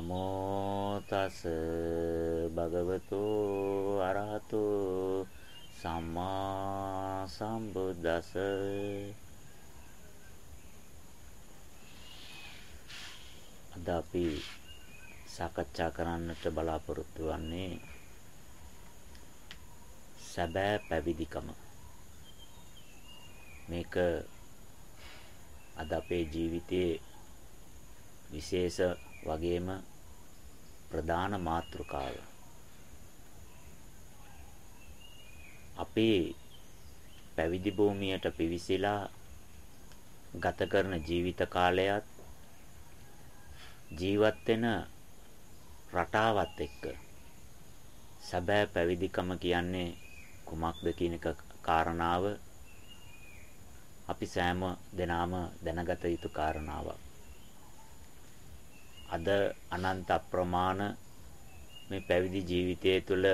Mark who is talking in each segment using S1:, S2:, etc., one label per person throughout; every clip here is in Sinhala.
S1: නමෝ තස් භගවතු අරහතු සම්මා සම්බුද්දස අද අපි සාකච්ඡා කරන්නට බලාපොරොත්තු වෙන්නේ සැබෑ පැවිදිකම. මේක අද අපේ ජීවිතයේ විශේෂ වගේම ප්‍රධාන මාතෘකාව අපේ පැවිදි භූමියට පිවිසිලා ගත කරන ජීවිත කාලයත් ජීවත් වෙන රටාවත් එක්ක සැබෑ පැවිදිකම කියන්නේ කුමක්ද කියන එක කාරණාව අපි සෑම දෙනාම දැනගත යුතු කාරණාවක්. අද අනන්ත අප්‍රමාණ මේ පැවිදි ජීවිතය තුළ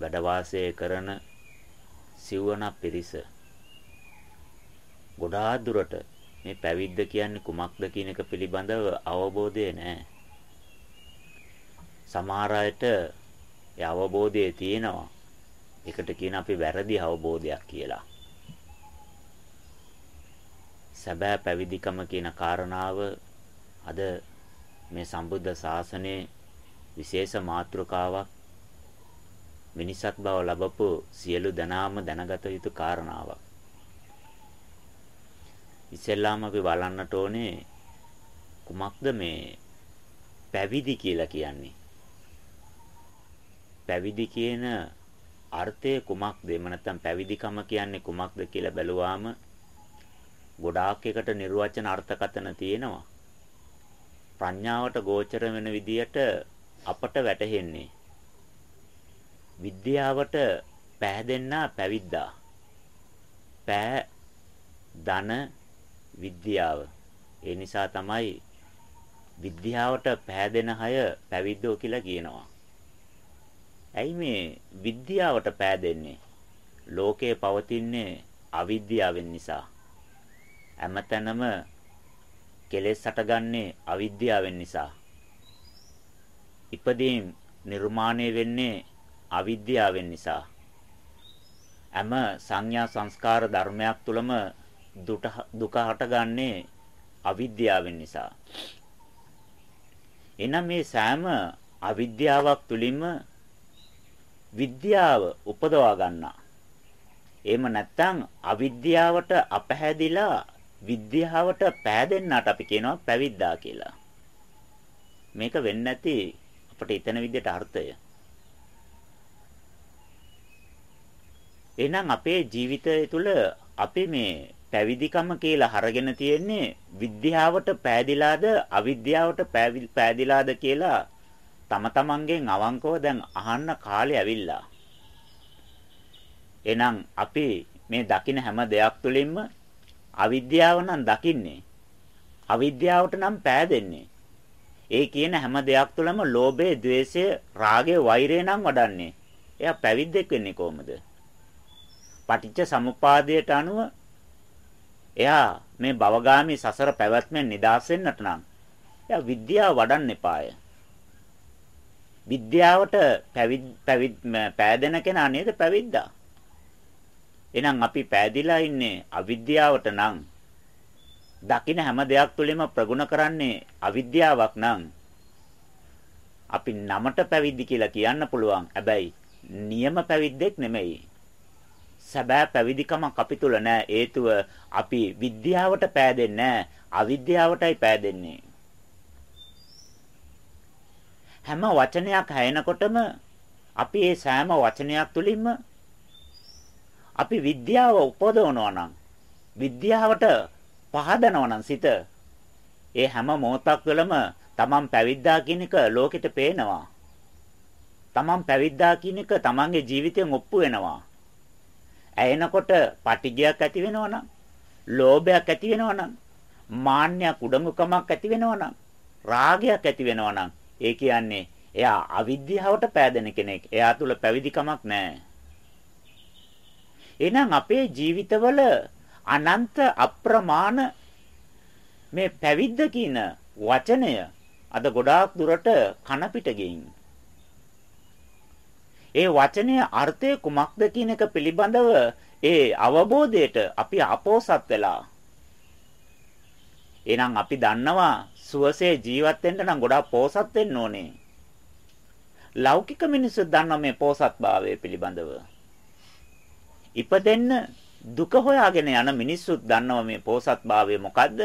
S1: වැඩ කරන සිවණ පිරිස ගොඩාක් දුරට මේ පැවිද්ද කියන්නේ කුමක්ද කියන එක පිළිබඳව අවබෝධය නැහැ. සමහර අයට ඒ අවබෝධය තියෙනවා. ඒකට කියන අපි වැරදි අවබෝධයක් කියලා. සැබෑ පැවිදිකම කියන කාරණාව අද මේ සම්බුද්ධ ශාසනයේ විශේෂ මාතෘකාවක් මිනිසත් බව ලැබපු සියලු දනාම දැනගත යුතු කාරණාවක්. ඉස්සෙල්ලාම අපි බලන්නට ඕනේ කුමක්ද මේ පැවිදි කියලා කියන්නේ. පැවිදි කියන අර්ථය කුමක්ද? එහෙම නැත්නම් පැවිදිකම කියන්නේ කුමක්ද කියලා බැලුවාම ගොඩාක් එකට නිර්වචන අර්ථකතන තියෙනවා. ප්‍රඥාවට ගෝචර වෙන විදියට අපට වැටහෙන්නේ. විද්‍යාවට පෑදෙන්නා පැවිද්දා. පෑ ධන විද්‍යාව. ඒ නිසා තමයි විද්‍යාවට පෑදෙන අය පැවිද්දෝ කියලා කියනවා. ඇයි මේ විද්‍යාවට පෑදෙන්නේ? ලෝකේ පවතින්නේ අවිද්‍යාවෙන් නිසා. හැමතැනම කෙලෙස් හටගන්නේ අවිද්‍යාවෙන් නිසා. ඉපදීම් නිර්මාණය වෙන්නේ අවිද්‍යාවෙන් නිසා. හැම සංඥා සංස්කාර ධර්මයක් තුළම දුක හටගන්නේ අවිද්‍යාවෙන් නිසා. එනම් මේ සෑම අවිද්‍යාවක් තුලින්ම විද්‍යාව උපදවා ගන්නා. එහෙම නැත්නම් අවිද්‍යාවට අපහැදිලා විද්‍යාවට පෑදෙන්නට අපි කියනවා පැවිද්දා කියලා. මේක වෙන්නේ නැති අපිට හිතන විදිහට අර්ථය. එහෙනම් අපේ ජීවිතය තුළ අපි මේ පැවිදිකම කියලා අරගෙන තියෙන්නේ විද්‍යාවට පෑදිලාද අවිද්‍යාවට පෑදිලාද කියලා තම තමන්ගෙන් අවංකව දැන් අහන්න කාලේ ඇවිල්ලා. එහෙනම් අපි මේ දකින හැම දෙයක් තුළින්ම අවිද්‍යාව නම් දකින්නේ. අවිද්‍යාවට නම් පෑදෙන්නේ. ඒ කියන හැම දෙයක් තුළම ලෝභය, ద్వේෂය, රාගය, වෛරය නම් වඩන්නේ. එයා පැවිද්දෙක් වෙන්නේ කොහොමද? පටිච්ච සමුපාදයට අනුව එයා මේ භවගාමී සසර පැවැත්මෙන් නිදහස් වෙන්නට නම් එයා විද්‍යාව වඩන්න එපාය. විද්‍යාවට පැවිද් පෑදෙන කෙනා නේද පැවිද්දා? එහෙනම් අපි පෑදිලා ඉන්නේ අවිද්‍යාවට නම් දකින්න හැම දෙයක් තුළින්ම ප්‍රගුණ කරන්නේ අවිද්‍යාවක් නම් අපි නමට පැවිදි කියලා කියන්න පුළුවන්. හැබැයි නියම පැවිද්දෙක් නෙමෙයි. සැබෑ පැවිදිකමක් අපි තුල නැහැ. හේතුව අපි විද්‍යාවට පෑදෙන්නේ නැහැ. අවිද්‍යාවටයි පෑදෙන්නේ. හැම වචනයක් හැයෙනකොටම අපි ඒ සෑම වචනයක් තුලින්ම අපි විද්‍යාව උපදවනවා නම් විද්‍යාවට පහදනවා නම් සිත ඒ හැම මොහොතක් තුළම තමන් පැවිද්දා කියන එක ලෝකෙට පේනවා. තමන් පැවිද්දා කියන එක තමන්ගේ ජීවිතයෙන් ඔප්පු වෙනවා. ඇයෙනකොට පටිගයක් ඇති වෙනවා නම්, ලෝභයක් ඇති වෙනවා නම්, මාන්නයක් උඩඟුකමක් ඇති වෙනවා නම්, රාගයක් ඇති වෙනවා නම්, ඒ කියන්නේ එයා අවිද්‍යාවට පෑදෙන කෙනෙක්. එයා තුල පැවිදිකමක් නැහැ. එහෙනම් අපේ ජීවිතවල අනන්ත අප්‍රමාණ මේ පැවිද්ද කියන වචනය අද ගොඩාක් දුරට කන පිට ඒ වචනේ අර්ථය කුමක්ද කියන එක පිළිබඳව ඒ අවබෝධයට අපි අපෝසත් වෙලා එහෙනම් අපි දන්නවා සුවසේ ජීවත් වෙන්න නම් ගොඩාක් පෝසත් වෙන්න ඕනේ. ලෞකික මිනිස්සු දන්නවා මේ පෝසත්භාවය පිළිබඳව. ඉපදෙන්න දුක හොයාගෙන යන මිනිස්සුත් දන්නවා මේ පෝසත්භාවය මොකද්ද?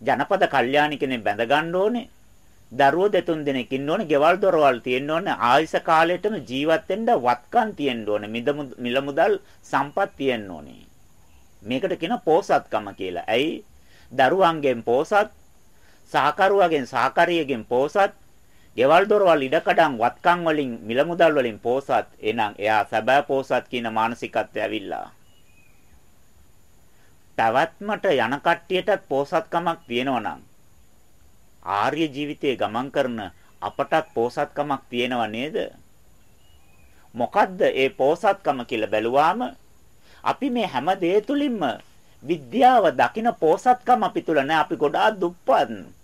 S1: ජනපද කල්යාණි කෙනෙක් බැඳ ගන්න ඕනේ. දරුවෝ දෙතුන් දෙනෙක් ඉන්න ඕනේ, ගෙවල් දොරවල් තියෙන්න ඕනේ, ආයුෂ කාලයටම ජීවත් වෙන්න වත්කම් තියෙන්න ඕනේ, මිල මුදල් සම්පත් තියෙන්න ඕනේ. මේකට කියන පෝසත්කම කියලා. ඇයි? දරුවන්ගෙන් පෝසත්, සහකරුවගෙන් සහකාරියගෙන් පෝසත්, ගෙවල් දොරවල් ඉඩකඩම් වත්කම් වලින් මිල මුදල් වලින් පෝසත්. එහෙනම් එයා සැබෑ පෝසත් කියන මානසිකත්වය ඇවිල්ලා. පැවැත්මට යන කට්ටියටත් පෝසත්කමක් තියෙනවා නම් ආර්ය ජීවිතයේ ගමන් කරන අපටත් පෝසත්කමක් තියෙනව නේද? මොකද්ද ඒ පෝසත්කම කියලා බැලුවාම අපි මේ හැම දේ තුලින්ම විද්‍යාව දකින පෝසත්කම අපි තුල නැහැ අපි ගොඩාක් දුප්පත්.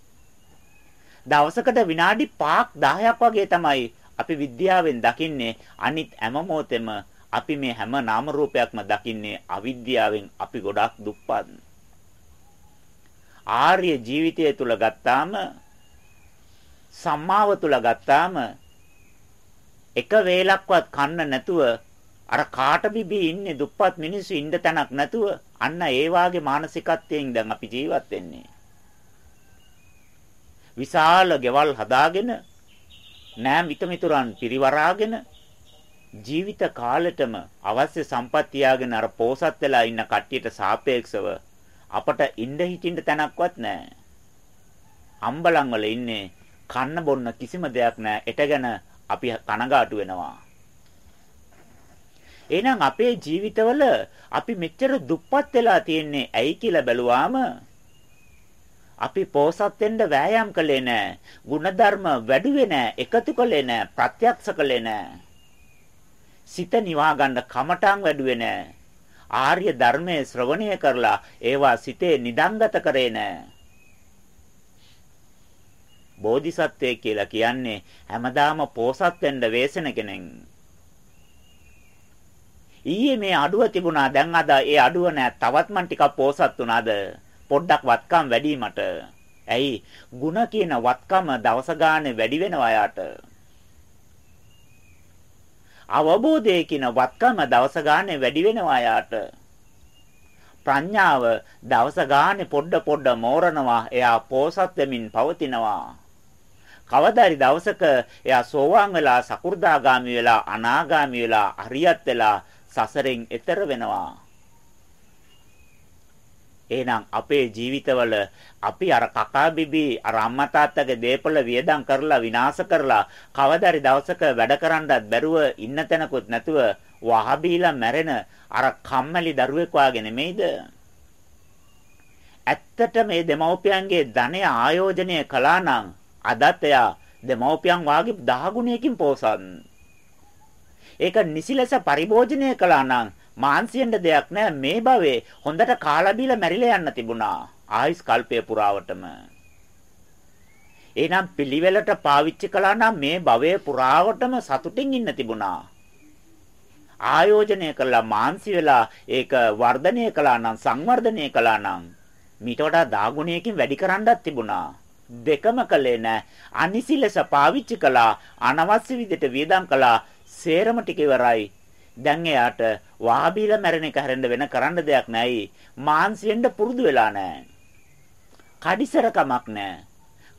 S1: දවසකට විනාඩි 5ක් 10ක් වගේ තමයි අපි විද්‍යාවෙන් දකින්නේ අනිත් හැම මොහොතෙම අපි මේ හැම නාම රූපයක්ම දකින්නේ අවිද්‍යාවෙන් අපි ගොඩාක් දුප්පත්. ආර්ය ජීවිතය තුල ගත්තාම සම්මාව තුල ගත්තාම එක වේලක්වත් කන්න නැතුව අර කාට බිබී ඉන්නේ දුප්පත් මිනිස්සු ඉන්න තැනක් නැතුව අන්න ඒ වාගේ මානසිකත්වයෙන් දැන් අපි ජීවත් වෙන්නේ. විශාල ගෙවල් හදාගෙන නෑ මිතමිතුරන් පිරිවරාගෙන ජීවිත කාලෙටම අවශ්‍ය සම්පත් තියාගෙන අර පෝසත් වෙලා ඉන්න කට්ටියට සාපේක්ෂව අපට ඉන්න හිටින්න තැනක්වත් නැහැ. අම්බලන් වල ඉන්නේ කන්න බොන්න කිසිම දෙයක් නැහැ. එට ගැන අපි කනගාටු වෙනවා. එහෙනම් අපේ ජීවිතවල අපි මෙච්චර දුප්පත් වෙලා තියෙන්නේ ඇයි කියලා බැලුවාම අපි පෝසත් වෙන්න වෑයම් කළේ නැහැ. ಗುಣධර්ම වැඩුවේ නැහැ. එකතු කළේ නැහැ. ප්‍රත්‍යක්ෂ කළේ නැහැ. සිත නිවා ගන්න කමටන් වැඩුවේ නැහැ. ආර්ය ධර්මයේ ශ්‍රවණය කරලා ඒවා සිතේ නිදන්ගත කරේ නැහැ. බෝධිසත්වය කියලා කියන්නේ හැමදාම පෝසත් වෙන්න වේසෙන කෙනෙක්. ඊයේ මේ අඩුව තිබුණා දැන් අද ඒ අඩුව නෑ තවත් මන් ටිකක් පෝසත් වුණාද පොඩ්ඩක් වත්කම් වැඩිවීමට. ඇයි? ಗುಣ කියන වත්කම දවස ගානේ වැඩි වෙනවා යාට. අවබෝධය කියන වත්කම දවස ගානේ වැඩි වෙනවා යාට. ප්‍රඥාව දවස ගානේ පොඩ පොඩ මෝරනවා එයා පෝසත් වෙමින් පවතිනවා. කවදාරි දවසක එයා සෝවාන් වෙලා සකු르දාගාමි වෙලා අනාගාමි වෙලා අරියත් වෙලා සසරෙන් එතර වෙනවා. එහෙනම් අපේ ජීවිතවල අපි අර කකා බිබී අර අම්මා තාත්තගේ දේපල වියදම් කරලා විනාශ කරලා කවදාරි දවසක වැඩ කරන්නත් බැරුව ඉන්න තැනකුත් නැතුව වහබීලා මැරෙන අර කම්මැලි දරුවෙක් වාගේ නෙමෙයිද? ඇත්තට මේ දෙමව්පියන්ගේ ධනය ආයෝජනය කළා නම් අදත් එයා දෙමව්පියන් වාගේ 10 ගුණයකින් පෝසත්. ඒක නිසි ලෙස පරිභෝජනය කළා නම් මාන්සියෙන්ද දෙයක් නෑ. මේ භවයේ හොඳට කාලා බීලා මැරිලා යන්න තිබුණා. ආයුස් කල්පය පුරාවටම. එහෙනම් පිළිවෙලට පාවිච්චි කළා නම් මේ භවයේ පුරාවටම සතුටින් ඉන්න තිබුණා. ආයෝජනය කළා මාන්සි වෙලා ඒක වර්ධනය කළා නම් සංවර්ධනය කළා නම් මීට වඩා දාගුණයකින් වැඩි කරන්නත් තිබුණා. දෙකම කළේ නැහැ අනිසි ලෙස පාවිච්චි කළා අනවශ්‍ය විදිහට වියදම් කළා. සේරම ටික ඉවරයි. දැන් එයාට වාබීලා මැරෙන එක හැරෙන්න වෙන කරන්න දෙයක් නැයි. මාන්සියෙන්ද පුරුදු වෙලා නැහැ. කඩිසර කමක් නැහැ.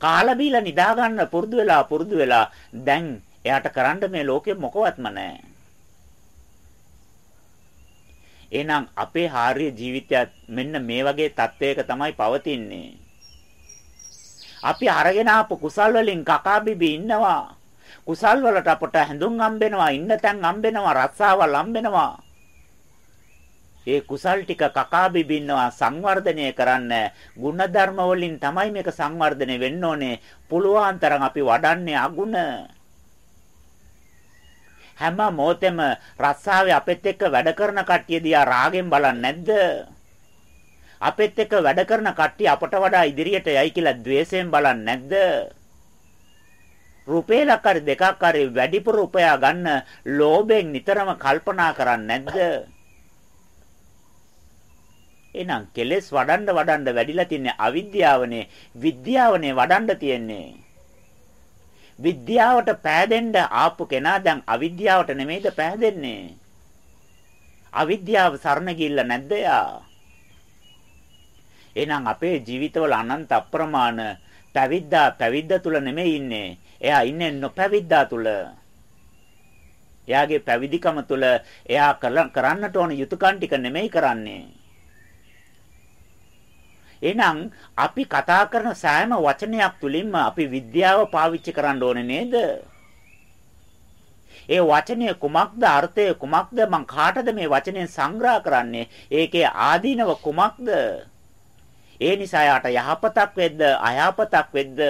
S1: කාලා බීලා නිදා ගන්න පුරුදු වෙලා පුරුදු වෙලා දැන් එයාට කරන්න මේ ලෝකෙ මොකවත්ම නැහැ. එහෙනම් අපේ ආර්ය ජීවිතයත් මෙන්න මේ වගේ තත්වයක තමයි පවතින්නේ. අපි අරගෙන ආපු කුසල් වලින් කකා බිබී ඉන්නවා. කුසල් වලට අපට හැඳුම් හම්බෙනවා, ඉන්න තැන් හම්බෙනවා, රස්සාවල් හම්බෙනවා. ඒ කුසල් ටික කකා බිබින්නවා සංවර්ධනය කරන්න ಗುಣධර්ම වලින් තමයි මේක සංවර්ධනය වෙන්න ඕනේ. පුළුවන් තරම් අපි වඩන්නේ අගුණ. හැම මොහොතෙම රස්සාවේ අපෙත් එක්ක වැඩ කරන කට්ටිය දිහා රාගෙන් බලන්නේ නැද්ද? අපෙත් එක්ක වැඩ කරන කට්ටිය අපට වඩා ඉදිරියට යයි කියලා द्वේෂයෙන් බලන්නේ නැද්ද? රුපියලක් හරි දෙකක් හරි වැඩිපුර උපයා ගන්න ලෝභයෙන් නිතරම කල්පනා කරන්නේ නැද්ද? එහෙනම් කෙලෙස් වඩන්න වඩන්න වැඩිලා තින්නේ අවිද්‍යාවනේ විද්‍යාවනේ වඩන්න තියෙන්නේ. විද්‍යාවට පෑදෙන්න ආපු කෙනා දැන් අවිද්‍යාවට නෙමෙයිද පෑදෙන්නේ? අවිද්‍යාව සරණ ගිල්ල නැද්ද යා? එහෙනම් අපේ ජීවිතවල අනන්ත අප්‍රමාණ පැවිද්දා පැවිද්ද තුල නෙමෙයි ඉන්නේ. එයා ඉන්නේ නොපැවිද්දා තුල. එයාගේ පැවිදිකම තුල එයා කරන්නට ඕන යුතුයකම් ටික නෙමෙයි කරන්නේ. එහෙනම් අපි කතා කරන සෑම වචනයක් තුලින්ම අපි විද්‍යාව පාවිච්චි කරන්න ඕනේ නේද? ඒ වචනය කුමක්ද අර්ථය කුමක්ද මං කාටද මේ වචනයෙන් සංග්‍රහ කරන්නේ? ඒකේ ආදීනව කුමක්ද? ඒ නිසා යාට යහපතක් වෙද්ද අයහපතක් වෙද්ද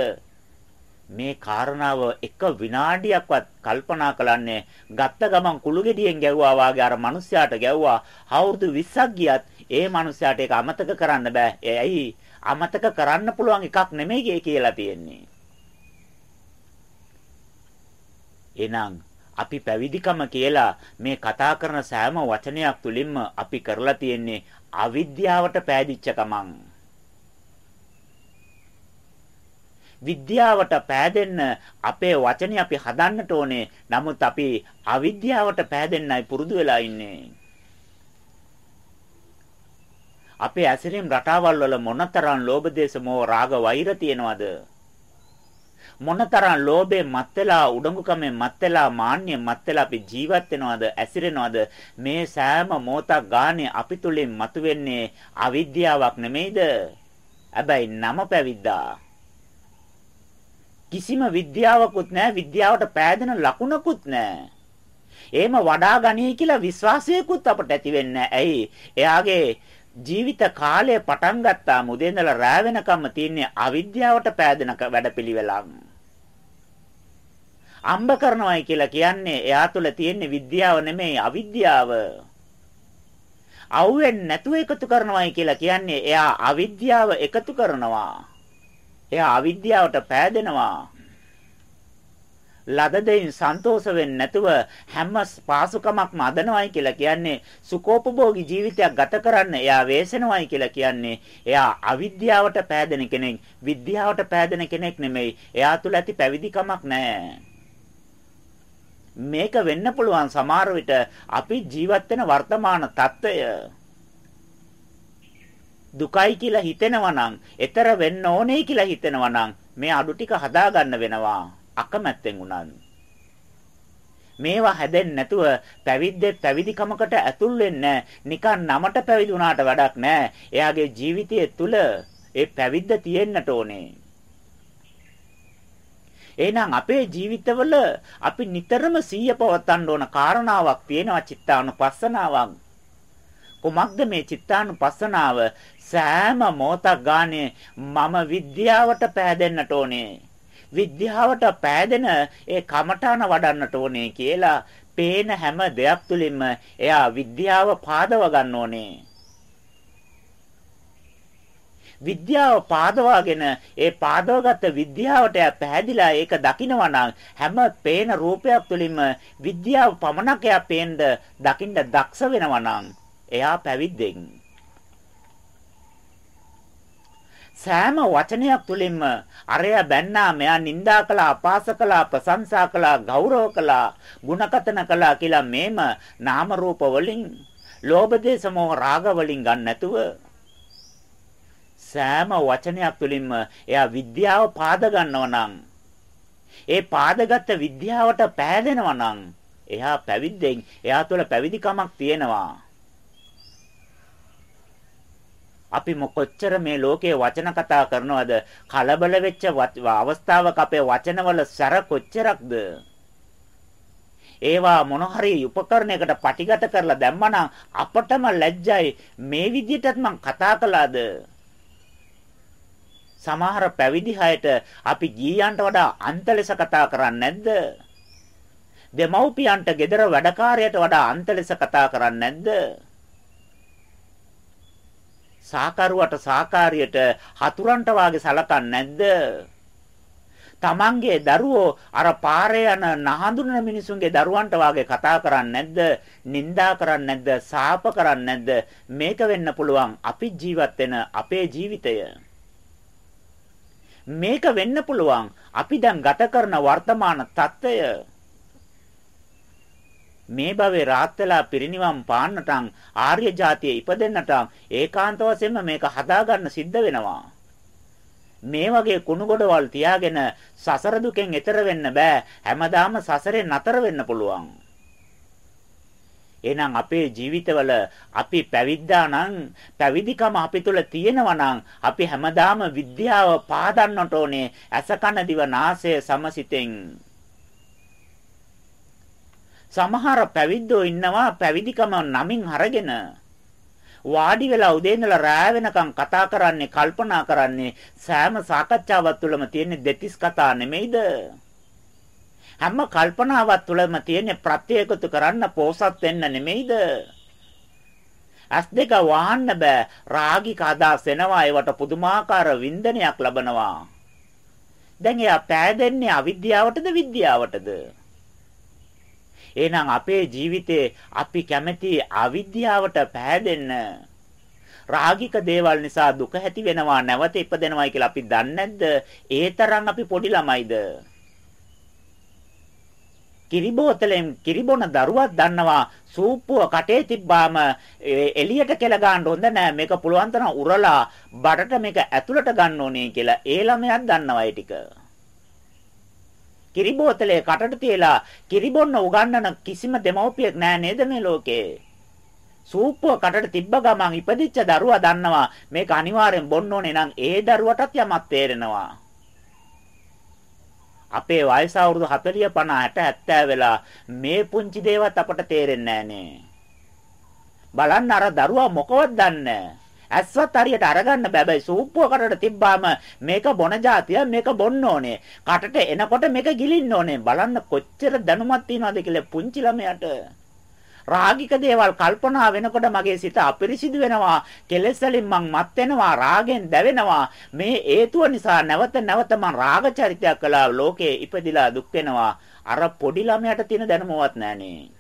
S1: මේ කාරණාව එක විනාඩියක්වත් කල්පනා කරන්නේ ගත්ත ගමන් කුළු ගෙඩියෙන් ගැව්වා වාගේ අර මිනිස්යාට ගැව්වා අවුරුදු 20ක් ගියත් ඒ මිනිස්යාට ඒක අමතක කරන්න බෑ. ඇයි? අමතක කරන්න පුළුවන් එකක් නෙමෙයි කියලා තියෙන්නේ. එහෙනම් අපි පැවිදිකම කියලා මේ කතා කරන සෑම වචනයක් තුලින්ම අපි කරලා තියෙන්නේ අවිද්‍යාවට පෑදිච්ච කමං. විද්‍යාවට පෑදෙන්න අපේ වචනේ අපි හදන්නට ඕනේ. නමුත් අපි අවිද්‍යාවට පෑදෙන්නයි පුරුදු වෙලා ඉන්නේ. අපේ ඇසිරීම් රටාවල් වල මොනතරම් ලෝභ දේශ මොහ රාග වෛර තියෙනවද? මොනතරම් ලෝභේ මත් වෙලා උඩඟුකමෙන් මත් වෙලා මාන්නයෙන් මත් වෙලා අපි ජීවත් වෙනවද ඇසිරෙනවද මේ සෑම මොහොතක් ගානේ අපි තුලින් මතුවෙන්නේ අවිද්‍යාවක් නෙමෙයිද හැබැයි නම පැවිද්දා කිසිම විද්‍යාවකුත් නැහැ විද්‍යාවට පෑදෙන ලකුණකුත් නැහැ එහෙම වඩා ගනී කියලා විශ්වාසයකුත් අපට ඇති වෙන්නේ ඇයි එයාගේ ජීවිත කාලය පටන් ගත්තා මුදේ ඉඳලා රෑ වෙනකම්ම තියෙන්නේ අවිද්‍යාවට පෑදෙන වැඩපිළිවෙලක්. අම්බ කරනවායි කියලා කියන්නේ එයා තුළ තියෙන විද්‍යාව නෙමෙයි අවිද්‍යාව. අවුෙන් නැතුව එකතු කරනවායි කියලා කියන්නේ එයා අවිද්‍යාව එකතු කරනවා. එයා අවිද්‍යාවට පෑදෙනවා. ලද දෙයින් සන්තෝෂ වෙන්නේ නැතුව හැම පාසුකමක්ම අදනවයි කියලා කියන්නේ සුකෝපභෝගී ජීවිතයක් ගත කරන්න එයා වේසෙනවයි කියලා කියන්නේ එයා අවිද්‍යාවට පෑදෙන කෙනෙක් විද්‍යාවට පෑදෙන කෙනෙක් නෙමෙයි. එයා තුල ඇති පැවිදිකමක් නැහැ මේක වෙන්න පුළුවන් සමහර විට අපි ජීවත් වෙන වර්තමාන తত্ত্বය. දුකයි කියලා හිතෙනවා නම්, ඊතර වෙන්න ඕනේ කියලා හිතෙනවා නම් මේ අඩු ටික හදාගන්න වෙනවා. අකමැත්තෙන් උනන් මේවා හැදෙන්නේ නැතුව පැවිද්දේ පැවිදිකමකට ඇතුල් වෙන්නේ නිකන් නමට පැවිදි වුණාට වැඩක් නැහැ. එයාගේ ජීවිතය තුළ ඒ පැවිද්ද තියෙන්නට ඕනේ. එහෙනම් අපේ ජීවිතවල අපි නිතරම සීය පවත්වන්න ඕන කාරණාවක් තියෙනවා චිත්තානුපස්සනාවක්. කුමක්ද මේ චිත්තානුපස්සනාව? සෑම මොහොතක් ගානේ මම විද්‍යාවට පෑදෙන්නට ඕනේ. විද්‍යාවට පෑදෙන ඒ කමඨාන වඩන්නට ඕනේ කියලා පේන හැම දෙයක් තුලින්ම එයා විද්‍යාව පාදව ගන්න ඕනේ. විද්‍යාව පාදවාගෙන ඒ පාදවගත විද්‍යාවට පැහැදිලා ඒක දකිනවා නම් හැම පේන රූපයක් තුළින්ම විද්‍යාව පමණක් එයා පේන්න දකින්න දක්ෂ වෙනවා නම් එයා පැවිද්දෙන්. සෑම වචනයක් තුළින්ම අරයා බැන්නා මෙයා නිඳා කළා අපාස කළා ප්‍රශංසා කළා ගෞරව කළා ಗುಣකතන කළා කියලා මේම නාම රූප වලින් ලෝභ දේශ මොහ රාග වලින් ගන්න නැතුව සෑම වචනයක් තුළින්ම එයා විද්‍යාව පාද ගන්නවා නම් ඒ පාදගත් විද්‍යාවට පෑදෙනවා නම් එයා පැවිද්දෙන් එයා තුළ පැවිදිකමක් තියෙනවා. අපි කොච්චර මේ ලෝකයේ වචන කතා කරනවද? කලබල වෙච්ච අවස්ථාවක අපේ වචනවල සැර කොච්චරක්ද? ඒවා මොන හරි උපකරණයකට පටිගත කරලා දැම්මනම් අපටම ලැජ්ජයි. මේ විදිහටත් මං කතා කළාද? සමහර පැවිදි අයට අපි ගීයන්ට වඩා අන්ත ලෙස කතා කරන්නේ නැද්ද? දෙමව්පියන්ට gedara වැඩකාරයට වඩා අන්ත ලෙස කතා කරන්නේ නැද්ද? සාකරුවට සාකාරියට හතුරන්ට වාගේ සලකන්නේ නැද්ද? තමන්ගේ දරුවෝ අර පාරේ යන නහඳුනන මිනිසුන්ගේ දරුවන්ට වාගේ කතා කරන්නේ නැද්ද? නිඳා කරන්නේ නැද්ද? සාප කරන්නේ නැද්ද? මේක වෙන්න පුළුවන් අපි ජීවත් වෙන අපේ ජීවිතය. මේක වෙන්න පුළුවන් අපි දැන් ගත කරන වර්තමාන తত্ত্বය. මේ භවයේ රාත් වෙලා පිරිනිවන් පාන්නටම් ආර්ය જાතිය ඉපදෙන්නටම් ඒකාන්ත වශයෙන්ම මේක හදාගන්න සිද්ධ වෙනවා. මේ වගේ කුණු ගොඩවල් තියාගෙන සසර දුකෙන් එතර වෙන්න බෑ. හැමදාම සසරෙන් නතර වෙන්න පුළුවන්. එහෙනම් අපේ ජීවිතවල අපි පැවිද්දා නම් පැවිදිකම අපි තුල තියෙනවා නම් අපි හැමදාම විද්‍යාව පාදන්නට ඕනේ ඇස කන දිව නාසය සමසිතෙන් සමහර පැවිද්දෝ ඉන්නවා පැවිදිකම නමින් අරගෙන. වාඩි වෙලා උදේ ඉඳලා රෑ වෙනකම් කතා කරන්නේ කල්පනා කරන්නේ සෑම සාකච්ඡාවක් තුළම තියෙන දෙතිස් කතා නෙමෙයිද? හැම කල්පනාවක් තුළම තියෙන ප්‍රත්‍යයකතු කරන්න පෝසත් වෙන්න නෙමෙයිද? ඇස් දෙක වහන්න බෑ. රාගික අදහස් එනවා ඒවට පුදුමාකාර වින්දනයක් ලබනවා. දැන් එයා පෑදෙන්නේ අවිද්‍යාවටද විද්‍යාවටද? එහෙනම් අපේ ජීවිතේ අපි කැමති අවිද්‍යාවට පෑදෙන්න රාගික දේවල් නිසා දුක ඇති වෙනවා නැවත ඉපදෙනවායි කියලා අපි දන්නේ නැද්ද? ඒ තරම් අපි පොඩි ළමයිද? කිරිබෝතලෙන් කිරිබොන දරුවක් දන්නවා සූප්පුව කටේ තිබ්බාම එළියට කෙල ගන්න හොඳ නෑ මේක පුළුවන් තරම් උරලා බඩට මේක ඇතුළට ගන්න ඕනේ කියලා ඒ ළමයාත් දන්නවා ඒ ටික කිරි බෝතලේ කටට තියලා කිරි බොන්න උගන්නන කිසිම දෙමව්පියෙක් නෑ නේද මේ ලෝකේ. සූප්පුව කටට තිබ්බ ගමන් ඉපදිච්ච දරුවා දන්නවා මේක අනිවාර්යෙන් බොන්න ඕනේ නම් ඒ දරුවටත් යමක් තේරෙනවා. අපේ වයස අවුරුදු 40 50 60 70 වෙලා මේ පුංචි දේවත් අපට තේරෙන්නේ නෑනේ. බලන්න අර දරුවා මොකවත් දන්නේ නෑ. ඇස්වත් හරියට අරගන්න බෑ. සූප්පුව කටට තිබ්බාම මේක බොන જાතිය මේක බොන්න ඕනේ. කටට එනකොට මේක ගිලින්න ඕනේ. බලන්න කොච්චර දැනුමක් තියනවද කියලා පුංචි ළමයාට. රාගික දේවල් කල්පනා වෙනකොට මගේ සිත අපිරිසිදු වෙනවා කෙලෙස් වලින් මං මත් වෙනවා රාගෙන් දැවෙනවා මේ හේතුව නිසා නැවත නැවත මං රාග චරිතයක් කළා ලෝකේ ඉපදිලා දුක් වෙනවා අර පොඩි ළමයාට තියෙන දැනුමවත් නැහනේ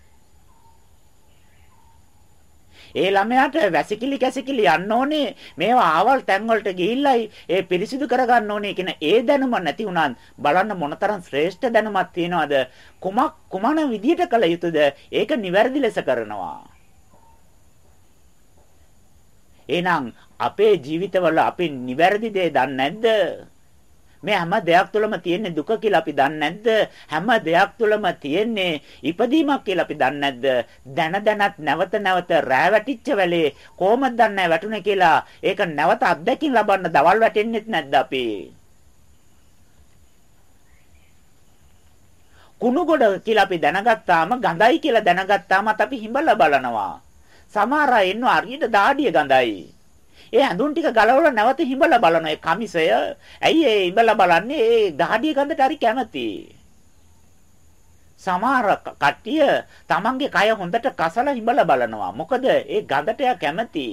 S1: ඒ ළමයාට වැසිකිලි කැසිකිලි යන්න ඕනේ. මේවා ආවල් තැන් වලට ගිහිල්ලයි ඒ පිරිසිදු කරගන්න ඕනේ කියන ඒ දැනුම නැති වුණත් බලන්න මොනතරම් ශ්‍රේෂ්ඨ දැනුමක් තියනවද? කුමක් කුමන විදියට කළ යුතුද? ඒක නිවැරදි ලෙස කරනවා. එහෙනම් අපේ ජීවිතවල අපි නිවැරදි දේ දන්නේ නැද්ද? මේ හැම දෙයක් තුළම තියෙන දුක කියලා අපි දන්නේ නැද්ද? හැම දෙයක් තුළම තියෙන්නේ ඉපදීමක් කියලා අපි දන්නේ නැද්ද? දැන දැනත් නැවත නැවත රෑ වැටිච්ච වෙලේ කොහොමද දන්නේ වැටුනේ කියලා ඒක නැවත අත්දැකීම් ලබන්න දවල් වැටෙන්නෙත් නැද්ද අපි? කුණුගොඩ කියලා අපි දැනගත්තාම ගඳයි කියලා දැනගත්තාමත් අපි හිඹලා බලනවා. සමහර අය ඉන්නවා හරියට දාඩිය ගඳයි. ඒ ඇඳුම් ටික ගලවලා නැවත හිඹලා බලන ඒ කමිසය. ඇයි ඒ හිඹලා බලන්නේ? ඒ දහඩිය ගඳට හරි කැමති. සමහර කට්ටිය තමන්ගේ කය හොඳට කසලා හිඹලා බලනවා. මොකද ඒ ගඳට කැමති.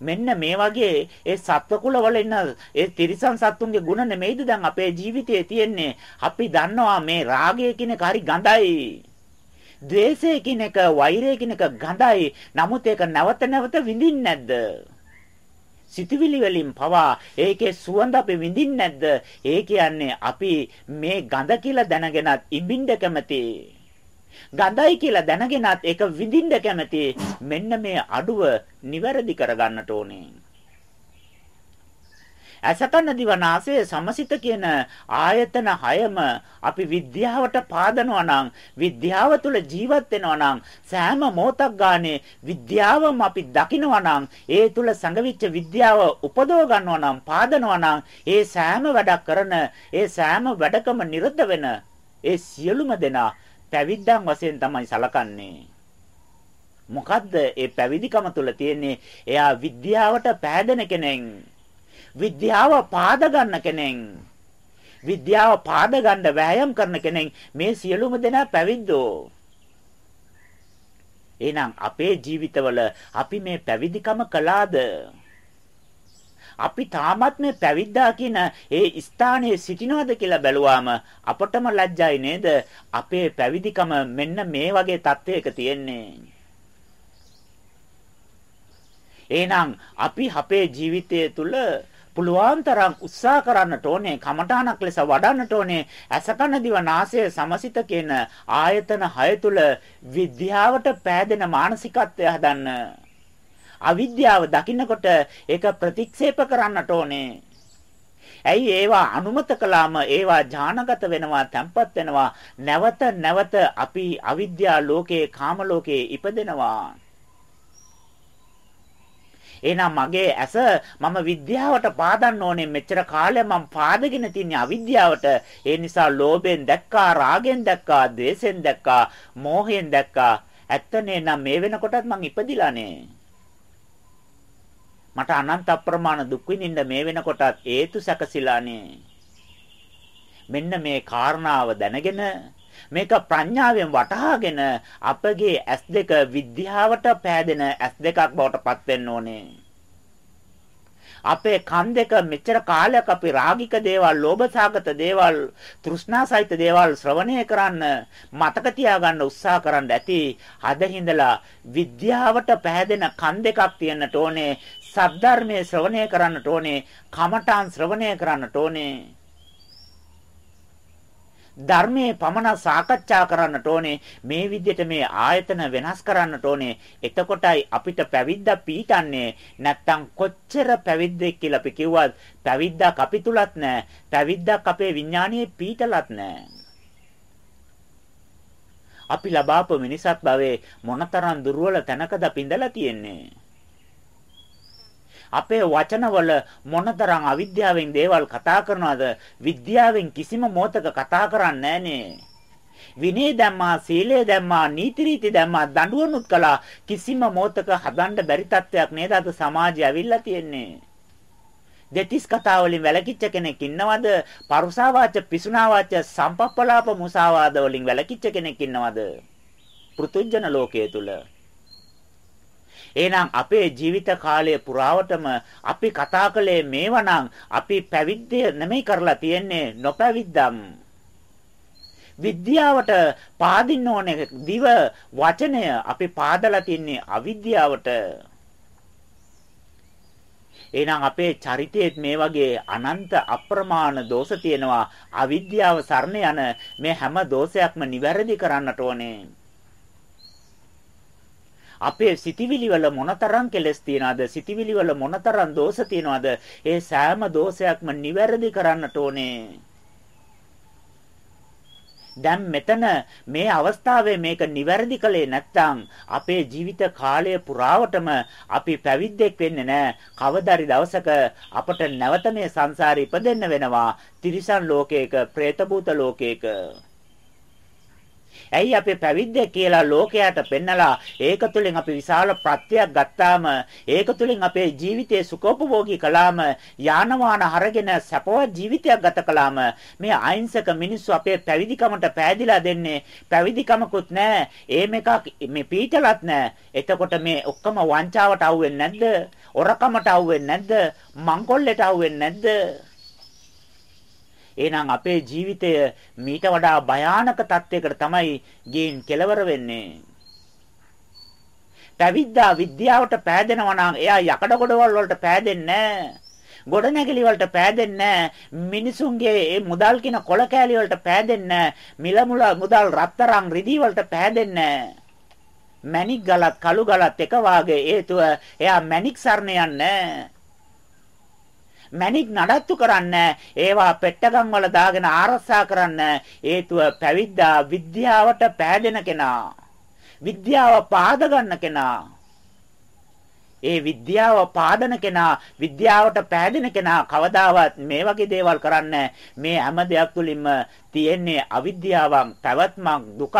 S1: මෙන්න මේ වගේ ඒ සත්ව කුල වල ඉන්න ඒ තිරිසන් සත්තුන්ගේ ಗುಣ නෙමෙයිද දැන් අපේ ජීවිතයේ තියෙන්නේ අපි දන්නවා මේ රාගය කියන එක හරි ගඳයි ද්වේෂය කියන එක, වෛරය කියන එක ගඳයි. නමුත් ඒක නැවත නැවත විඳින්නේ නැද්ද? සිතවිලි වලින් පවා ඒකේ සුවඳ අපි විඳින්නේ නැද්ද? ඒ කියන්නේ අපි මේ ගඳ කියලා දැනගෙනත් ඉබින්ද කැමති. ගඳයි කියලා දැනගෙනත් ඒක විඳින්න කැමති. මෙන්න මේ අඩුව නිවැරදි කරගන්නට ඕනේ. ඇසකන දිවනාසය සමසිත කියන ආයතන හයම අපි විද්‍යාවට පාදනවා නම් විද්‍යාව තුළ ජීවත් වෙනවා නම් සෑම මොහොතක් ගානේ විද්‍යාවම අපි දකිනවා නම් ඒ තුළ සංගවිච්ච විද්‍යාව උපදව ගන්නවා නම් පාදනවා නම් ඒ සෑම වැඩක් කරන ඒ සෑම වැඩකම නිරත වෙන ඒ සියලුම දෙනා පැවිද්දන් වශයෙන් තමයි සලකන්නේ. මොකද්ද ඒ පැවිදිකම තුළ තියෙන්නේ? එයා විද්‍යාවට පෑදෙන කෙනෙක්. විද්‍යාව පාද ගන්න කෙනෙක් විද්‍යාව පාද ගන්න වෑයම් කරන කෙනෙක් මේ සියලුම දෙනා පැවිද්දෝ එහෙනම් අපේ ජීවිතවල අපි මේ පැවිදිකම කළාද? අපි තාමත් මේ පැවිද්දා කියන ඒ ස්ථානයේ සිටිනවද කියලා බැලුවාම අපටම ලැජ්ජයි නේද? අපේ පැවිදිකම මෙන්න මේ වගේ තත්වයක තියෙන්නේ. එහෙනම් අපි අපේ ජීවිතය තුළ පුළුවන් තරම් උත්සාහ කරන්නට ඕනේ කමඨාණක් ලෙස වඩන්නට ඕනේ. අසකන දිව නාසය සමසිත කියන ආයතන 6 තුල විද්‍යාවට පෑදෙන මානසිකත්වය හදන්න. අවිද්‍යාව දකින්නකොට ඒක ප්‍රතික්ෂේප කරන්නට ඕනේ. ඇයි ඒවා අනුමත කළාම ඒවා ඥානගත වෙනවා තැම්පත් වෙනවා නැවත නැවත අපි අවිද්‍යා ලෝකේ කාම ලෝකේ ඉපදෙනවා. එහෙනම් මගේ ඇස මම විද්‍යාවට පාදන්න ඕනේ. මෙච්චර කාලයක් මම පාදගෙන තින්නේ අවිද්‍යාවට. ඒ නිසා ලෝභයෙන් දැක්කා, රාගෙන් දැක්කා, ද්වේෂෙන් දැක්කා, මෝහයෙන් දැක්කා. ඇත්තනේ නම් මේ වෙනකොටත් මං ඉපදිලානේ. මට අනන්ත අප්‍රමාණ දුක් විඳින්න මේ වෙනකොටත් හේතු සැකසিলাනේ. මෙන්න මේ කාරණාව දැනගෙන මේක ප්‍රඥාවෙන් වටහාගෙන අපගේ S2 විද්‍යාවට පෑදෙන S2ක් බවට පත් වෙන්න ඕනේ. අපේ කන් දෙක මෙච්චර කාලයක් අපි රාගික දේවල්, ලෝභසාගත දේවල්, තෘෂ්ණාසහිත දේවල් ශ්‍රවණය කරන්න මතක තියාගන්න උත්සාහ කරන්න ඇති. අදින්දලා විද්‍යාවට පෑදෙන කන් දෙකක් තියෙන්නට ඕනේ. සද්ධර්මයේ ශ්‍රවණය කරන්නට ඕනේ. කමඨාන් ශ්‍රවණය කරන්නට ඕනේ. ධර්මයේ පමණ සාකච්ඡා කරන්නට ඕනේ. මේ විදිහට මේ ආයතන වෙනස් කරන්නට ඕනේ. එතකොටයි අපිට පැවිද්දා පීටන්නේ නැත්තම් කොච්චර පැවිද්දෙක් කියලා අපි කිව්වත් පැවිද්දක් අපි තුලත් නැහැ පැවිද්දක් අපේ විඥානයේ පීටලත් නැහැ අපි ලබාපු මිනිසත් භවයේ මොනතරම් දුර්වල තැනකද පිඳලා තියෙන්නේ? අපේ වචනවල මොනතරම් අවිද්‍යාවෙන් දේවල් කතා කරනවද? විද්‍යාවෙන් කිසිම මොහතක කතා කරන්නේ නැහනේ. විනය දැම්මා සීලය දැම්මා නීති රීති දැම්මා දඬුවනුත් කළා. කිසිම මොහතක හදන්න බැරි තත්වයක් නේද අද සමාජය ඇවිල්ලා තියෙන්නේ? දෙතිස් කතා වලින් වැළකිච්ච කෙනෙක් ඉන්නවද? පරුසා වාච පිසුනා වාච සම්පප්පලාප මුසාවාද වලින් වැළකිච්ච කෙනෙක් ඉන්නවද? පෘතුජන ලෝකයේ තුල. එහෙනම් අපේ ජීවිත කාලය පුරාවටම අපි කතා කළේ මේවනම් අපි පැවිද්ද නෙමෙයි කරලා තියෙන්නේ නොපැවිද්දම්. විද්‍යාවට පාදින්න ඕනේ දිව වචනය අපි පාදලා තින්නේ අවිද්‍යාවට. එහෙනම් අපේ චරිතයේත් මේ වගේ අනන්ත අප්‍රමාණ දෝෂ තියෙනවා අවිද්‍යාව සරණ යන මේ හැම දෝෂයක්ම නිවැරදි කරන්නට ඕනේ අපේ සිතිවිලි වල මොනතරම් කෙලස් තියනවද සිතිවිලි වල මොනතරම් දෝෂ තියනවද ඒ සෑම දෝෂයක්ම නිවැරදි කරන්නට ඕනේ දැන් මෙතන මේ අවස්ථාවේ මේක නිවැරදි කළේ නැත්නම් අපේ ජීවිත කාලය පුරාවටම අපි පැවිද්දෙක් වෙන්නේ නැහැ. කවදාරි දවසක අපට නැවත මේ සංසාරේ ඉපදෙන්න වෙනවා. තිරිසන් ලෝකයක, പ്രേත භූත ලෝකයක. ඇයි අපි පැවිද්ද කියලා ලෝකයට පෙන්නලා ඒක තුළින් අපි විශාල ප්‍රත්‍යක් ගත්තාම ඒක තුළින් අපේ ජීවිතයේ සුඛෝපභෝගී කළාම යාන වාහන අරගෙන සපවත් ජීවිතයක් ගත කළාම මේ අහිංසක මිනිස්සු අපේ පැවිදිකමට පෑදිලා දෙන්නේ පැවිදිකමකුත් නැහැ ඒම එකක් මේ පීටලත් නැහැ එතකොට මේ ඔක්කොම වංචාවට අහුවෙන්නේ නැද්ද? ඔරකමට අහුවෙන්නේ නැද්ද? මංකොල්ලෙට අහුවෙන්නේ නැද්ද? එහෙනම් අපේ ජීවිතය මීට වඩා භයානක තත්යකට තමයි ගේන් කෙලවර වෙන්නේ. පැවිද්දා විද්‍යාවට පෑදෙනවා නම් එයා යකඩ ගොඩවල් වලට පෑදෙන්නේ නැහැ. ගොඩනැගිලි වලට පෑදෙන්නේ මිනිසුන්ගේ ඒ මුදල් කියන කොල කෑලි වලට පෑදෙන්නේ මිල මුදල් රත්තරන් රිදී වලට පෑදෙන්නේ මැණික් ගලත් කළු ගලත් එක වාගේ හේතුව එයා මැණික් සරණ යන්නේ මැණික් නඩත්තු කරන්න ඒවා පෙට්ටගම් වල දාගෙන ආරක්ෂා කරන්න හේතුව පැවිද්දා විද්‍යාවට පෑදෙන කෙනා විද්‍යාව පාද ගන්න කෙනා. ඒ විද්‍යාව පාදන කෙනා විද්‍යාවට පෑදෙන කෙනා කවදාවත් මේ වගේ දේවල් කරන්නේ මේ හැම දෙයක් තුලින්ම තියෙන්නේ අවිද්‍යාවක් පැවැත්මක් දුකක්.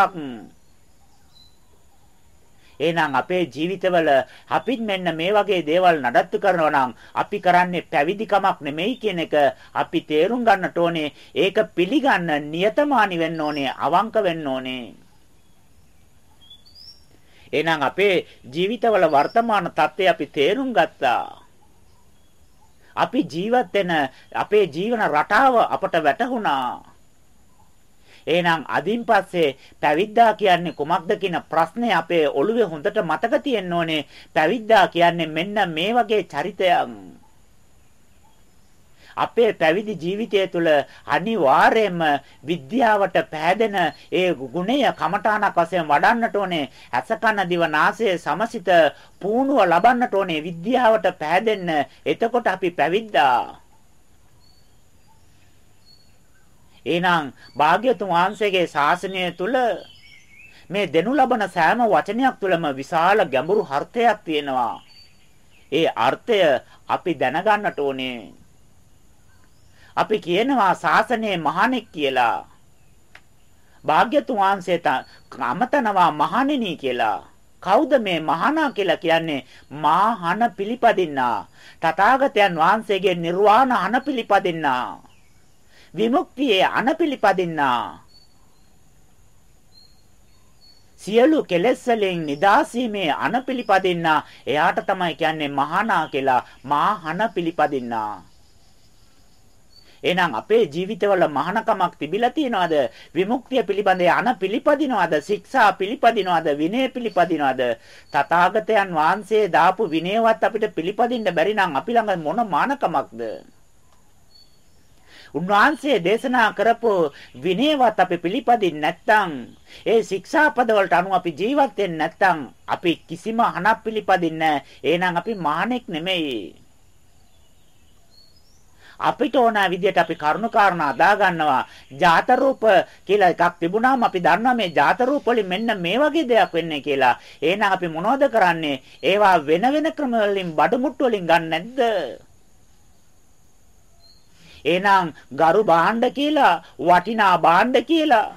S1: එහෙනම් අපේ ජීවිතවල අපිත් මෙන්න මේ වගේ දේවල් නඩත්තු කරනවා නම් අපි කරන්නේ පැවිදිකමක් නෙමෙයි කියන එක අපි තේරුම් ගන්නට ඕනේ. ඒක පිළිගන්න නියතමානි වෙන්න ඕනේ, අවංක වෙන්න ඕනේ. එහෙනම් අපේ ජීවිතවල වර්තමාන தත්ත්වය අපි තේරුම් ගත්තා. අපි ජීවත් වෙන අපේ ජීවන රටාව අපට වැටහුණා. එහෙනම් අදින් පස්සේ පැවිද්දා කියන්නේ කුමක්ද කියන ප්‍රශ්නේ අපේ ඔළුවේ හොඳට මතක තියෙන්න ඕනේ. පැවිද්දා කියන්නේ මෙන්න මේ වගේ චරිතයක්. අපේ පැවිදි ජීවිතය තුළ අනිවාර්යයෙන්ම විද්‍යාවට පෑදෙන ඒ ගුණය කමඨාණක් වශයෙන් වඩන්නට ඕනේ. අසකන දිව නාසය සමසිත පුණුව ලබන්නට ඕනේ විද්‍යාවට පෑදෙන්න. එතකොට අපි පැවිද්දා. එහෙනම් භාග්‍යතුන් වහන්සේගේ ශාසනය තුල මේ දෙනු ලබන සෑම වචනයක් තුළම විශාල ගැඹුරු අර්ථයක් තියෙනවා. ඒ අර්ථය අපි දැනගන්නට ඕනේ. අපි කියනවා ශාසනයේ මහණෙක් කියලා. භාග්‍යතුන් වහන්සේට අමතනවා මහණෙනි කියලා. කවුද මේ මහානා කියලා කියන්නේ? මාහන පිළිපදින්නා. තථාගතයන් වහන්සේගේ නිර්වාණ අන පිළිපදින්නා. විමුක්තියේ අන පිළිපදින්නා. සියලු කෙලෙස් වලින් නිදාසීමේ අන පිළිපදින්නා. එයාට තමයි කියන්නේ මහානා කියලා. මාහන පිළිපදින්නා. එහෙනම් අපේ ජීවිතවල මහානකමක් තිබිලා තියනවාද? විමුක්තිය පිළිබඳ යන පිළිපදිනවාද? ශික්ෂා පිළිපදිනවාද? විනය පිළිපදිනවාද? තථාගතයන් වහන්සේ දාපු විනයවත් අපිට පිළිපදින්න බැරි නම් අපි ළඟ මොන මානකමක්ද? උන්වහන්සේ දේශනා කරපු විනයවත් අපි පිළිපදින් නැත්නම් ඒ ශික්ෂාපද වලට අනුව අපි ජීවත් වෙන්නේ නැත්නම් අපි කිසිම අහනක් පිළිපදින්නේ නැහැ. එහෙනම් අපි මානෙක් නෙමෙයි. අපිට ඕන විදිහට අපි කරුණාකාරණ අදා ගන්නවා ජාත රූප කියලා එකක් තිබුණාම අපි දන්නවා මේ ජාත රූප වලින් මෙන්න මේ වගේ දෙයක් වෙන්නේ කියලා. එහෙනම් අපි මොනවද කරන්නේ? ඒවා වෙන වෙන ක්‍රම වලින් බඩමුට්ටු වලින් ගන්න නැද්ද? එහෙනම් ගරු භාණ්ඩ කියලා වටිනා භාණ්ඩ කියලා.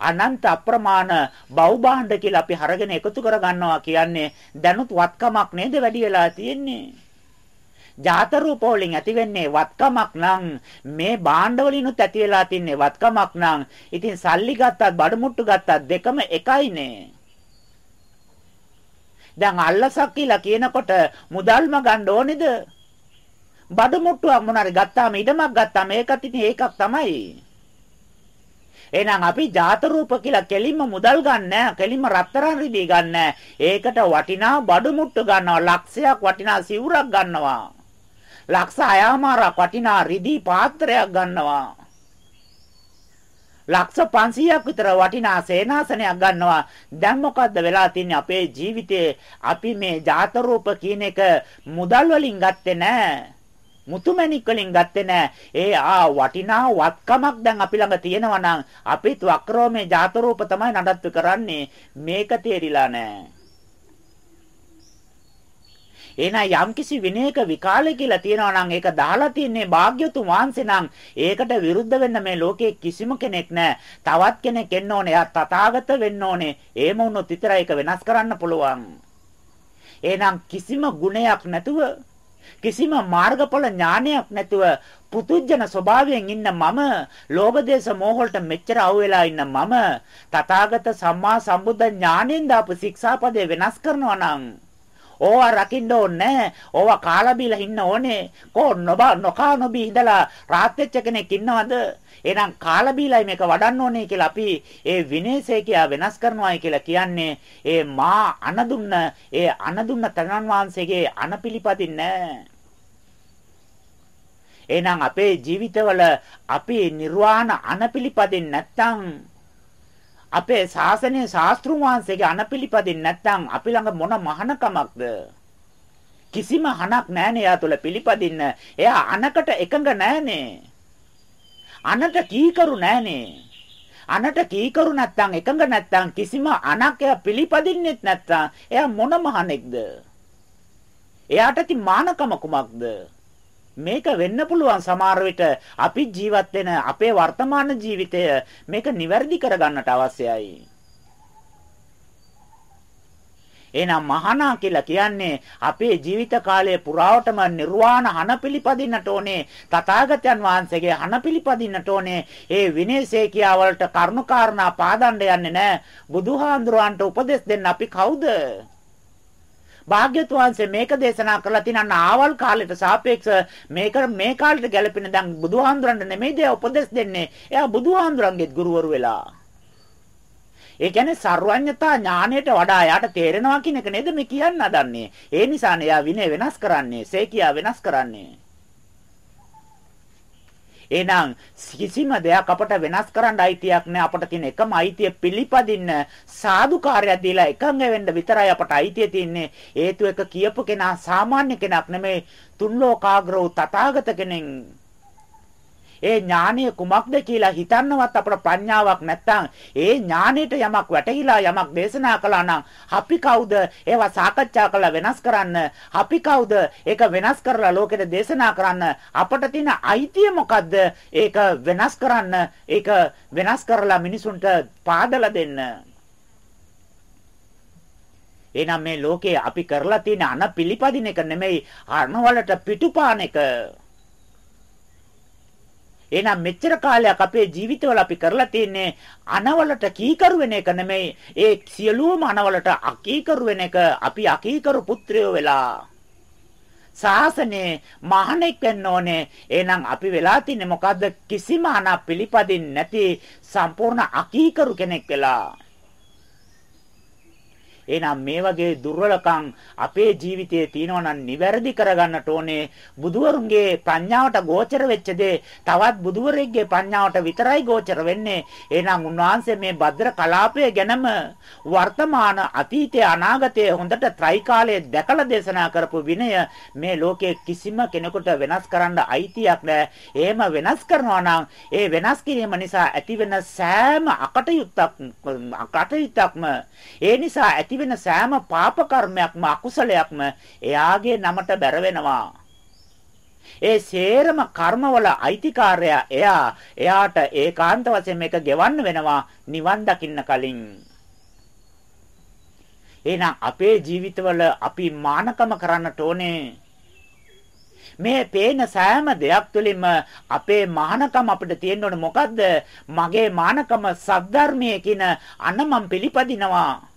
S1: අනන්ත අප්‍රමාණ බහු භාණ්ඩ කියලා අපි අරගෙන එකතු කර ගන්නවා කියන්නේ දැනුත් වත්කමක් නේද වැඩි වෙලා තියෙන්නේ? ජාත රූප වලින් ඇති වෙන්නේ වත්කමක් නම් මේ භාණ්ඩ වලිනුත් ඇති වෙලා තින්නේ වත්කමක් නම්. ඉතින් සල්ලි ගත්තත් බඩමුට්ටු ගත්තත් දෙකම එකයිනේ. දැන් අල්ලසක් කියලා කියනකොට මුදල්ම ගන්න ඕනේද? බඩමුට්ටුවක් මොනාරි ගත්තාම ඉඩමක් ගත්තාම ඒකත් ඉතින් ඒකක් තමයි එහෙනම් අපි ජාත රූප කියලා කෙලින්ම මුදල් ගන්න කෙලින්ම රත්තරන් රිදී ගන්න ඒකට වටිනා බඩමුට්ටු ගන්නවා ලක්ෂයක් වටිනා සිවුරක් ගන්නවා ලක්ෂ අයමාරක් වටිනා රිදී පාත්‍රයක් ගන්නවා. ලක්ෂ 500ක් විතර වටිනා සේනාසනයක් ගන්නවා. දැන් මොකද්ද වෙලා තින්නේ අපේ ජීවිතේ අපි මේ ජාත රූප කියන එක මුදල් වලින් ගත්තේ නැහැ. මුතුමැණික් වලින් ගත්තේ නැහැ. ඒ ආ වටිනා වත්කමක් දැන් අපි ළඟ තියෙනවා නම් අපිත් වක්‍රෝමේ ජාත රූප තමයි නඩත්තු කරන්නේ. මේක තේරිලා නැහැ. එහෙනම් යම්කිසි විනයක විකාලය කියලා තියෙනවා නම් ඒක දාලා තින්නේ භාග්‍යතුන් වහන්සේ නම් ඒකට විරුද්ධ වෙන්න මේ ලෝකේ කිසිම කෙනෙක් නැහැ. තවත් කෙනෙක් එන්න ඕනේ. එයා තථාගත වෙන්න ඕනේ. එහෙම වුණොත් විතරයි ඒක වෙනස් කරන්න පුළුවන්. එහෙනම් කිසිම ගුණයක් නැතුව කිසිම මාර්ගඵල ඥානයක් නැතුව පුතුජන ස්වභාවයෙන් ඉන්න මම ලෝභ දේශ මොහ වලට මෙච්චර අවු වෙලා ඉන්න මම තථාගත සම්මා සම්බුද්ධ ඥාණයෙන් දාපු ශික්ෂාපදේ වෙනස් කරනවා නම් ඕවා රකින්න ඕනේ ඕවා කාලා බීලා ඉන්න ඕනේ. කෝ නොබ නොකා නොබී ඉඳලා රාත් වෙච්ච කෙනෙක් ඉන්නවද? එහෙනම් කාලා බීලායි මේක වඩන්න ඕනේ කියලා අපි ඒ විනයසේ කියා වෙනස් කරනවායි කියලා කියන්නේ ඒ මා අනදුන්න ඒ අනදුන්න තනන් වහන්සේගේ අනපිලිපදින්නේ එහෙනම් අපේ ජීවිතවල අපි නිර්වාණ අනපිලිපදින් නැත්තම් අපේ ශාසනයේ ශාස්ත්‍රුන් වහන්සේගේ අනපිලිපදින් නැත්නම් අපි ළඟ මොන මහානකමක්ද? කිසිම හනක් නැහනේ යා තුල පිළිපදින්න. එයා අනකට එකඟ නැහනේ. අනට කීකරු නැහනේ. අනට කීකරු නැත්නම් එකඟ නැත්නම් කිසිම අනක් එයා පිළිපදින්නෙත් නැත්නම් එයා මොන මහණෙක්ද? එයාට ති මානකම කුමක්ද? මේක වෙන්න පුළුවන් සමහර විට අපි ජීවත් වෙන අපේ වර්තමාන ජීවිතය මේක නිවැරදි කරගන්නට අවශ්‍යයි. එහෙනම් මහානා කියලා කියන්නේ අපේ ජීවිත කාලය පුරාවටම නිර්වාණ හන පිළිපදින්නට ඕනේ. තථාගතයන් වහන්සේගේ හන පිළිපදින්නට ඕනේ. ඒ විනයසේ කියාවලට කරුණාකාරණා පාදන්න යන්නේ නැහැ. බුදුහාඳුරන්ට උපදෙස් දෙන්න අපි කවුද? භාග්‍යතුන් වහන්සේ මේක දේශනා කරලා තිනන්න ආවල් කාලයට සාපේක්ෂව මේක මේ කාලෙට ගැලපෙන දැන් බුදුහාඳුරන්ට නෙමෙයිද උපදෙස් දෙන්නේ. එයා බුදුහාඳුරන්ගේත් ගුරුවරු වෙලා. ඒ කියන්නේ සර්වඥතා ඥාණයට වඩා යාට තේරෙනවා කියන එක නේද මේ කියන්න හදන්නේ. ඒ නිසානේ යා විනය වෙනස් කරන්නේ, සේකියා වෙනස් කරන්නේ. එහෙනම් කිසිම දෙයක් අපට වෙනස් කරන්න අයිතියක් නැහැ. අපට තියෙන එකම අයිතිය පිළිපදින්න සාදුකාරය දීලා එකඟ වෙන්න විතරයි අපට අයිතිය තියෙන්නේ. හේතු එක කියපු කෙනා සාමාන්‍ය කෙනෙක් නෙමෙයි. තුන් ලෝකාග්‍ර වූ තථාගත කෙනෙක්. ඒ ඥානය කුමක්ද කියලා හිතන්නවත් අපට ප්‍රඥාවක් නැත්නම් ඒ ඥානෙට යමක් වැටහිලා යමක් දේශනා කළා නම් අපි කවුද? ඒවා සාකච්ඡා කරලා වෙනස් කරන්න. අපි කවුද? ඒක වෙනස් කරලා ලෝකෙට දේශනා කරන්න. අපට තියෙන අයිතිය මොකද්ද? ඒක වෙනස් කරන්න. ඒක වෙනස් කරලා මිනිසුන්ට පාදලා දෙන්න. එහෙනම් මේ ලෝකේ අපි කරලා තියෙන අන පිළිපදින එක නෙමෙයි අනවලට පිටුපාන එක. එහෙනම් මෙච්චර කාලයක් අපේ ජීවිතවල අපි කරලා තියෙන්නේ අනවලට කීකරු වෙන එක නෙමෙයි ඒ සියලුම අනවලට අකීකරු වෙන එක අපි අකීකරු පුත්‍රයෝ වෙලා ශාසනේ මහණෙක් වෙන්න ඕනේ. එහෙනම් අපි වෙලා තින්නේ මොකද්ද? කිසිම අන පිළිපදින් නැති සම්පූර්ණ අකීකරු කෙනෙක් වෙලා. එහෙනම් මේ වගේ දුර්වලකම් අපේ ජීවිතයේ තියෙනවා නම් නිවැරදි කරගන්නට ඕනේ. බුදුවරුන්ගේ ප්‍රඥාවට ගෝචර වෙච්ච දේ තවත් බුදුවරයෙක්ගේ ප්‍රඥාවට විතරයි ගෝචර වෙන්නේ. එහෙනම් උන්වහන්සේ මේ භද්‍ර කලාපය ගැනම වර්තමාන අතීතය අනාගතය හොඳට ත්‍රිකාලයේ දැකලා දේශනා කරපු විනය මේ ලෝකයේ කිසිම කෙනෙකුට වෙනස් කරන්න අයිතියක් නැහැ. එහෙම වෙනස් කරනවා නම් ඒ වෙනස් කිරීම නිසා ඇතිවෙන සෑම අකටයුත්තක් අකටයුත්තක්ම ඒ නිසා ඇති වෙන සෑම පාප කර්මයක්ම අකුසලයක්ම එයාගේ නමට බැර වෙනවා. ඒ සේරම කර්මවල අයිතිකාරයා එයා එයාට ඒකාන්ත වශයෙන් මේක ගෙවන්න වෙනවා නිවන් දකින්න කලින්. එහෙනම් අපේ ජීවිතවල අපි මානකම කරන්නට ඕනේ. මේ පේන සෑම දෙයක් තුළින්ම අපේ මහානකම අපිට තියෙන්න ඕනේ මොකද්ද? මගේ මහානකම සද්ධර්මයේ කියන අනමම් පිළිපදිනවා.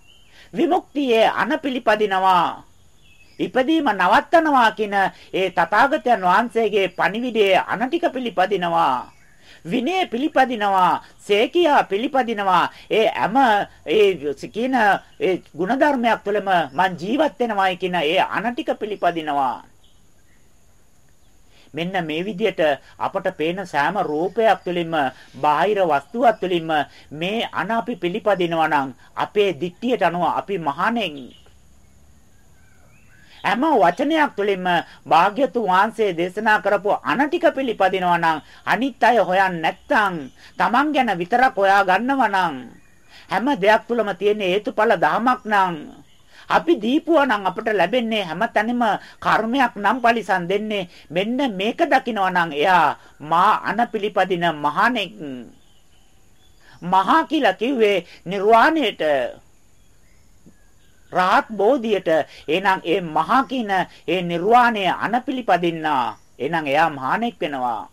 S1: විමුක්තියේ අනපිලිපදිනවා ඉපදීම නවත්තනවා කියන ඒ තථාගතයන් වහන්සේගේ පණිවිඩයේ අනටික පිළිපදිනවා. විනය පිළිපදිනවා සේකියා පිළිපදිනවා. ඒ හැම ඒ කියන ඒ ಗುಣධර්මයක් තුළම මං ජීවත් වෙනවායි කියන ඒ අනටික පිළිපදිනවා. මෙන්න මේ විදිහට අපට පේන සෑම රූපයක් තුළින්ම බාහිර වස්තුවක් තුළින්ම මේ අන අපි පිළිපදිනවා නම් අපේ දික්තියට අනුව අපි මහණෙන්. හැම වචනයක් තුළින්ම භාග්‍යතු වහන්සේ දේශනා කරපු අන ටික පිළිපදිනවා නම් අනිත් අය හොයන්නේ නැත්නම් Taman ගැන විතරක් හොයා ගන්නවා නම් හැම දෙයක් තුළම තියෙන හේතුඵල ධමයක් නම් අපි දීපුවා නම් අපට ලැබෙන්නේ හැමතැනම කර්මයක් නම් පරිසම් දෙන්නේ. මෙන්න මේක දකිනවා නම් එයා මා අනපිලිපදින මහණෙක්. මහා කියලා කිව්වේ නිර්වාණයට රාත් බෝධියට. එහෙනම් ඒ මහා කින ඒ නිර්වාණය අනපිලිපදින්නා. එහෙනම් එයා මහණෙක් වෙනවා.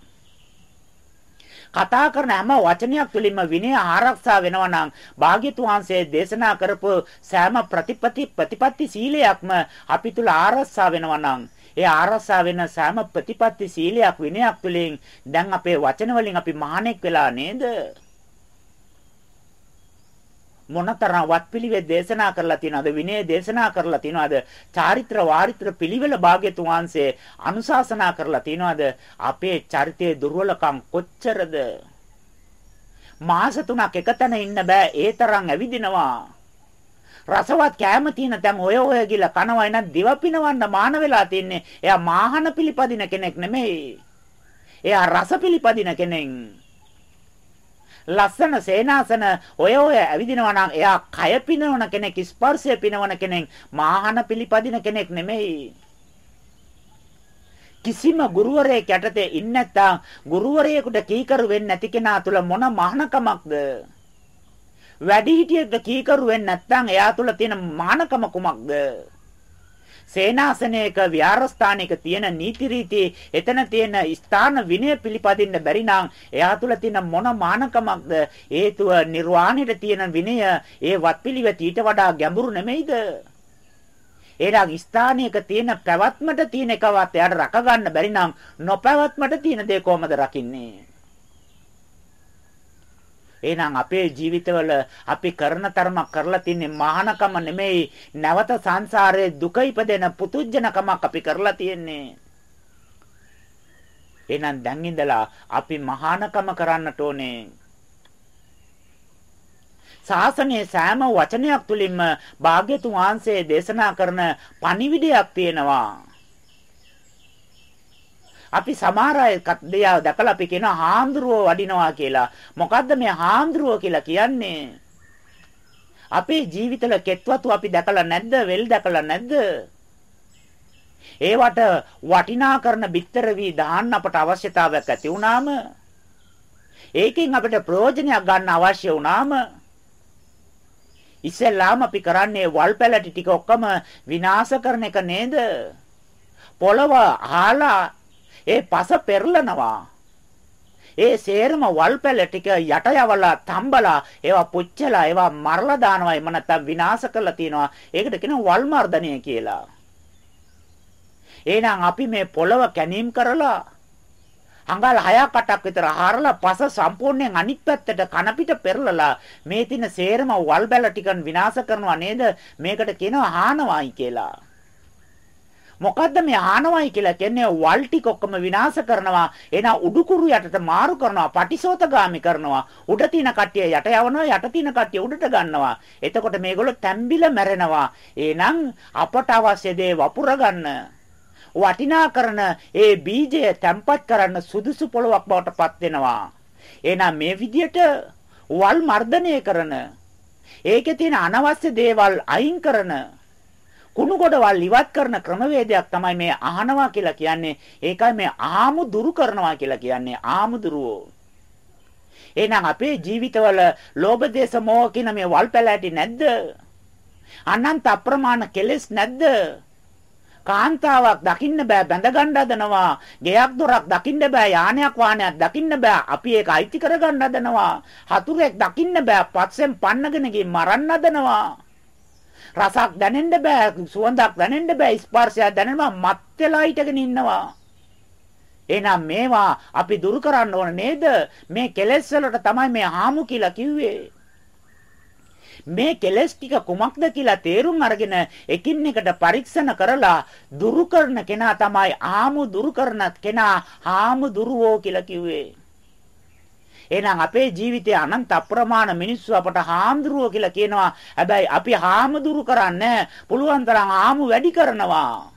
S1: කතා කරන හැම වචනයක් තුළින්ම විනය ආරක්ෂා වෙනවා නම් භාග්‍යතුන් වහන්සේ දේශනා කරපු සෑම ප්‍රතිපති ප්‍රතිපatti සීලයක්ම අපි තුල ආරක්ෂා වෙනවා නම් ඒ ආරක්ෂා වෙන සෑම ප්‍රතිපatti සීලයක් විනයක් තුළින් දැන් අපේ වචන වලින් අපි මහානෙක් වෙලා නේද? මොනතරම් වත්පිළිවෙත් දේශනා කරලා තියෙනවද විනය දේශනා කරලා තියෙනවද චාරිත්‍ර වාරිත්‍ර පිළිවෙල භාග්‍යතුන් වහන්සේ අනුශාසනා කරලා තියෙනවද? අපේ චරිතයේ දුර්වලකම් කොච්චරද? මාස තුනක් එකතැන ඉන්න බෑ ඒ තරම් ඇවිදිනවා. රසවත් කෑම තියෙන තැන් ඔය ඔය ගිල කනවා එන දිව පිනවන්න මාන වෙලා තින්නේ. එයා මාහන පිළිපදින කෙනෙක් නෙමෙයි. එයා රස පිළිපදින කෙනෙක්. ලස්සන සේනාසන ඔය ඔය ඇවිදිනවා නම් එයා කය පිනවන කෙනෙක් ස්පර්ශය පිනවන කෙනෙක් මාහන පිළිපදින කෙනෙක් නෙමෙයි. කිසිම ගුරුවරයෙක් යටතේ ඉන්නේ නැත්නම් ගුරුවරයෙකුට කීකරු වෙන්නේ නැති කෙනා තුල මොන මහානකමක්ද? වැඩිහිටියෙක්ද කීකරු වෙන්නේ නැත්නම් එයා තුල තියෙන මානකම කුමක්ද? සේනාසනයක විහාරස්ථානයක තියෙන නීති රීති එතන තියෙන ස්ථාන විනය පිළිපදින්න බැරි නම් එයා තුල තියෙන මොන මානකමක්ද? හේතුව නිර්වාණයට තියෙන විනය ඒ වත්පිළිවෙත ඊට වඩා ගැඹුරු නෙමෙයිද? එහෙනම් ස්ථානයක තියෙන පැවැත්මට තියෙන එකවත් එයාට රක ගන්න බැරි නම් නොපැවැත්මට තියෙන දේ කොහමද රකින්නේ? එහෙනම් අපේ ජීවිතවල අපි කරන තරමක් කරලා තින්නේ මහානකම නෙමෙයි නැවත සංසාරයේ දුක ඉපදෙන පුතුජනකමක් අපි කරලා තියෙන්නේ. එහෙනම් දැන් ඉඳලා අපි මහානකම කරන්නට ඕනේ. ශාසනයේ සෑම වචනයක් තුලින්ම භාග්‍යතුන් වහන්සේ දේශනා කරන පණිවිඩයක් තියෙනවා. අපි සමහර අය දෙයක් දැකලා අපි කියනවා හාමුදුරුවෝ වඩිනවා කියලා. මොකද්ද මේ හාමුදුරුවෝ කියලා කියන්නේ? අපේ ජීවිතවල කෙත්වතු අපි දැකලා නැද්ද? වෙල් දැකලා නැද්ද? ඒවට වටිනා කරන bitter වී දාන්න අපට අවශ්‍යතාවයක් ඇති වුණාම ඒකෙන් අපිට ප්‍රයෝජනයක් ගන්න අවශ්‍ය වුණාම ඉස්සෙල්ලාම අපි කරන්නේ වල් පැලටි ටික ඔක්කොම විනාශ කරන එක නේද? පොළව අහලා ඒ පස පෙරලනවා. ඒ සේරම වල්පැල ටික යට යවලා තම්බලා ඒවා පුච්චලා ඒවා මරලා දානවා එම නැත්තම් විනාශ කරලා තියනවා. ඒකට කියනවා වල් මර්ධනය කියලා. එහෙනම් අපි මේ පොළව කැණීම් කරලා අඟල් 6ක් 8ක් විතර හරලා පස සම්පූර්ණයෙන් අනිත් පැත්තට කන පිට පෙරලලා මේ තින සේරම වල් බැල ටිකන් විනාශ කරනවා නේද මේකට කියනවා හානවායි කියලා මොකද්ද මේ ආනවයි කියලා කියන්නේ? වල් ටික ඔක්කොම විනාශ කරනවා. එහෙනම් උඩුකුරු යටට මාරු කරනවා පටිසෝතගාමි කරනවා. උඩ තින කට්ටිය යට යවනවා යට තින කට්ටිය උඩට ගන්නවා. එතකොට මේගොල්ලෝ තැම්බිල මැරෙනවා. එහෙනම් අපට අවශ්‍ය දේ වපුර ගන්න වටිනා කරන ඒ බීජය තැම්පත් කරන්න සුදුසු පොලොවක් බවට පත් වෙනවා. එහෙනම් මේ විදියට වල් මර්ධනය කරන ඒකේ තියෙන අනවශ්‍ය දේවල් අයින් කරන කුණු ගොඩවල් ඉවත් කරන ක්‍රමවේදයක් තමයි මේ අහනවා කියලා කියන්නේ. ඒකයි මේ ආමු දුරු කරනවා කියලා කියන්නේ. ආමුදුරුවෝ. එහෙනම් අපේ ජීවිතවල ලෝභ දේශ මොහ කියන මේ වල්පැලෑටි නැද්ද? අනන්ත අප්‍රමාණ කෙලෙස් නැද්ද? කාන්තාවක් දකින්න බෑ බැඳ ගන්න හදනවා. ගෙයක් දොරක් දකින්න බෑ යානයක් වාහනයක් දකින්න බෑ. අපි ඒක අයිති කර ගන්න හදනවා. හතුරෙක් දකින්න බෑ පත්සෙන් පන්නගෙන ගිහින් මරන්න හදනවා. රසක් දැනෙන්න බෑ සුවඳක් දැනෙන්න බෑ ස්පර්ශයක් දැනෙනවා මත් වෙලා හිටගෙන ඉන්නවා. එහෙනම් මේවා අපි දුරු කරන්න ඕන නේද? මේ කෙලෙස් වලට තමයි මේ හාමු කියලා කිව්වේ. මේ කෙලස් ටික කුමක්ද කියලා තේරුම් අරගෙන එකින් එකට පරීක්ෂණ කරලා දුරු කරන කෙනා තමයි ආමු දුරු කරන කෙනා ආමු දුරුවෝ කියලා කිව්වේ. එහෙනම් අපේ ජීවිතයේ අනන්ත අප්‍රමාණ මිනිස්සු අපට හාමුදුරුවෝ කියලා කියනවා. හැබැයි අපි හාමුදුරු කරන්නේ පුළුවන් තරම් ආමු වැඩි කරනවා.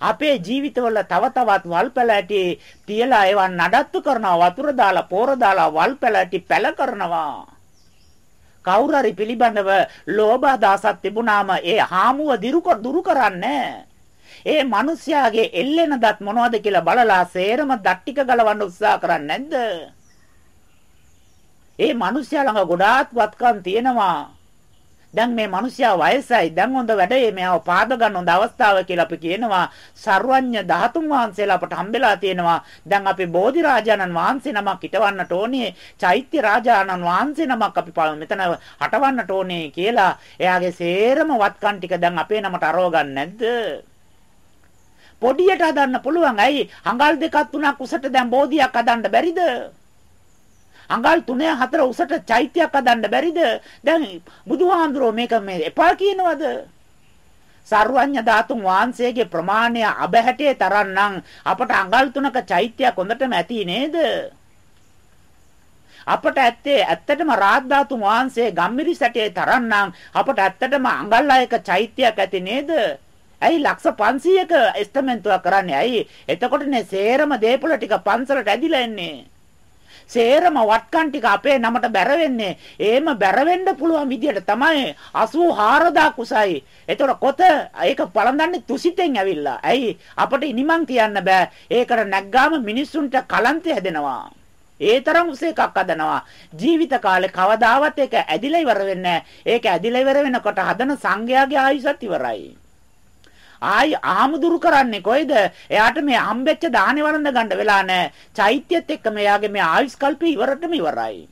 S1: අපේ ජීවිතවල තව තවත් වල්පැලැටි තියලා ඒවා නඩත්තු කරනවා වතුර දාලා පෝර දාලා වල්පැලැටි පැල කරනවා කවුරු හරි පිළිබඳව ලෝභ අදහසක් තිබුණාම ඒ හාමුව දුරු කරන්නේ ඒ මිනිස්යාගේ එල්ලෙන දත් මොනවද කියලා බලලා සේරම දත් ටික ගලවන්න උත්සාහ කරන්නේ නැද්ද? ඒ මිනිස්යා ළඟ ගොඩාක් වත්කම් තියෙනවා. දැන් මේ මිනිස්යා වයසයි. දැන් හොඳ වැඩේ මෙයාව පාද ගන්න හොඳ අවස්ථාව කියලා අපි කියනවා. සර්වඥ ධාතුන් වහන්සේලා අපට හම්බෙලා තියෙනවා. දැන් අපි බෝධි රාජානන් වහන්සේ නමක් හිටවන්නට ඕනේ. චෛත්‍ය රාජානන් වහන්සේ නමක් අපි මෙතන හටවන්නට ඕනේ කියලා එයාගේ සේරම වත්කම් ටික දැන් අපේ නමට අරව ගන්න නැද්ද? පොඩියට හදන්න පුළුවන්. ඇයි? අඟල් දෙකක් තුනක් උසට දැන් බෝධියක් හදන්න බැරිද? අඟල් 3 4 උසට චෛත්‍යයක් හදන්න බැරිද? දැන් බුදුහාඳුරෝ මේක මේ එපා කියනවද? සර්වඥ ධාතුන් වහන්සේගේ ප්‍රමාණය අබහැටේ තරන්නම් අපට අඟල් 3ක චෛත්‍යයක් හොඳටම ඇති නේද? අපට ඇත්තේ ඇත්තටම රාත් ධාතුන් වහන්සේ ගම්මිරි සැටේ තරන්නම් අපට ඇත්තටම අඟල් 6ක චෛත්‍යයක් ඇති නේද? ඇයි ලක්ෂ 500ක එස්තමෙන්තුවක් කරන්නේ? ඇයි? එතකොටනේ සේරම දේපොළ ටික පන්සලට ඇදිලා එන්නේ. සේරම වට්කම් ටික අපේ නමට බැර වෙන්නේ. එහෙම බැර වෙන්න පුළුවන් විදියට තමයි 84000 කුසයි. එතකොට කොත ඒක පළඳන්නේ තුසිතෙන් ඇවිල්ලා. ඇයි? අපට ඉනිමන් කියන්න බෑ. ඒකට නැග්ගාම මිනිස්සුන්ට කලන්තය හැදෙනවා. ඒ තරම් උස එකක් හදනවා. ජීවිත කාලේ කවදාවත් ඒක ඇදිලා ඉවර වෙන්නේ ඒක ඇදිලා ඉවර වෙනකොට හදන සංඝයාගේ ආයුෂත් ඉවරයි. ආයි ආමුදුරු කරන්නේ කොයිද? එයාට මේ හම්බෙච්ච දාහනේ වරඳ ගන්න වෙලා නැහැ. චෛත්‍යයත් එක්ක මෙයාගේ මේ ආයුෂ් කල්පේ ඉවරටම ඉවරයි.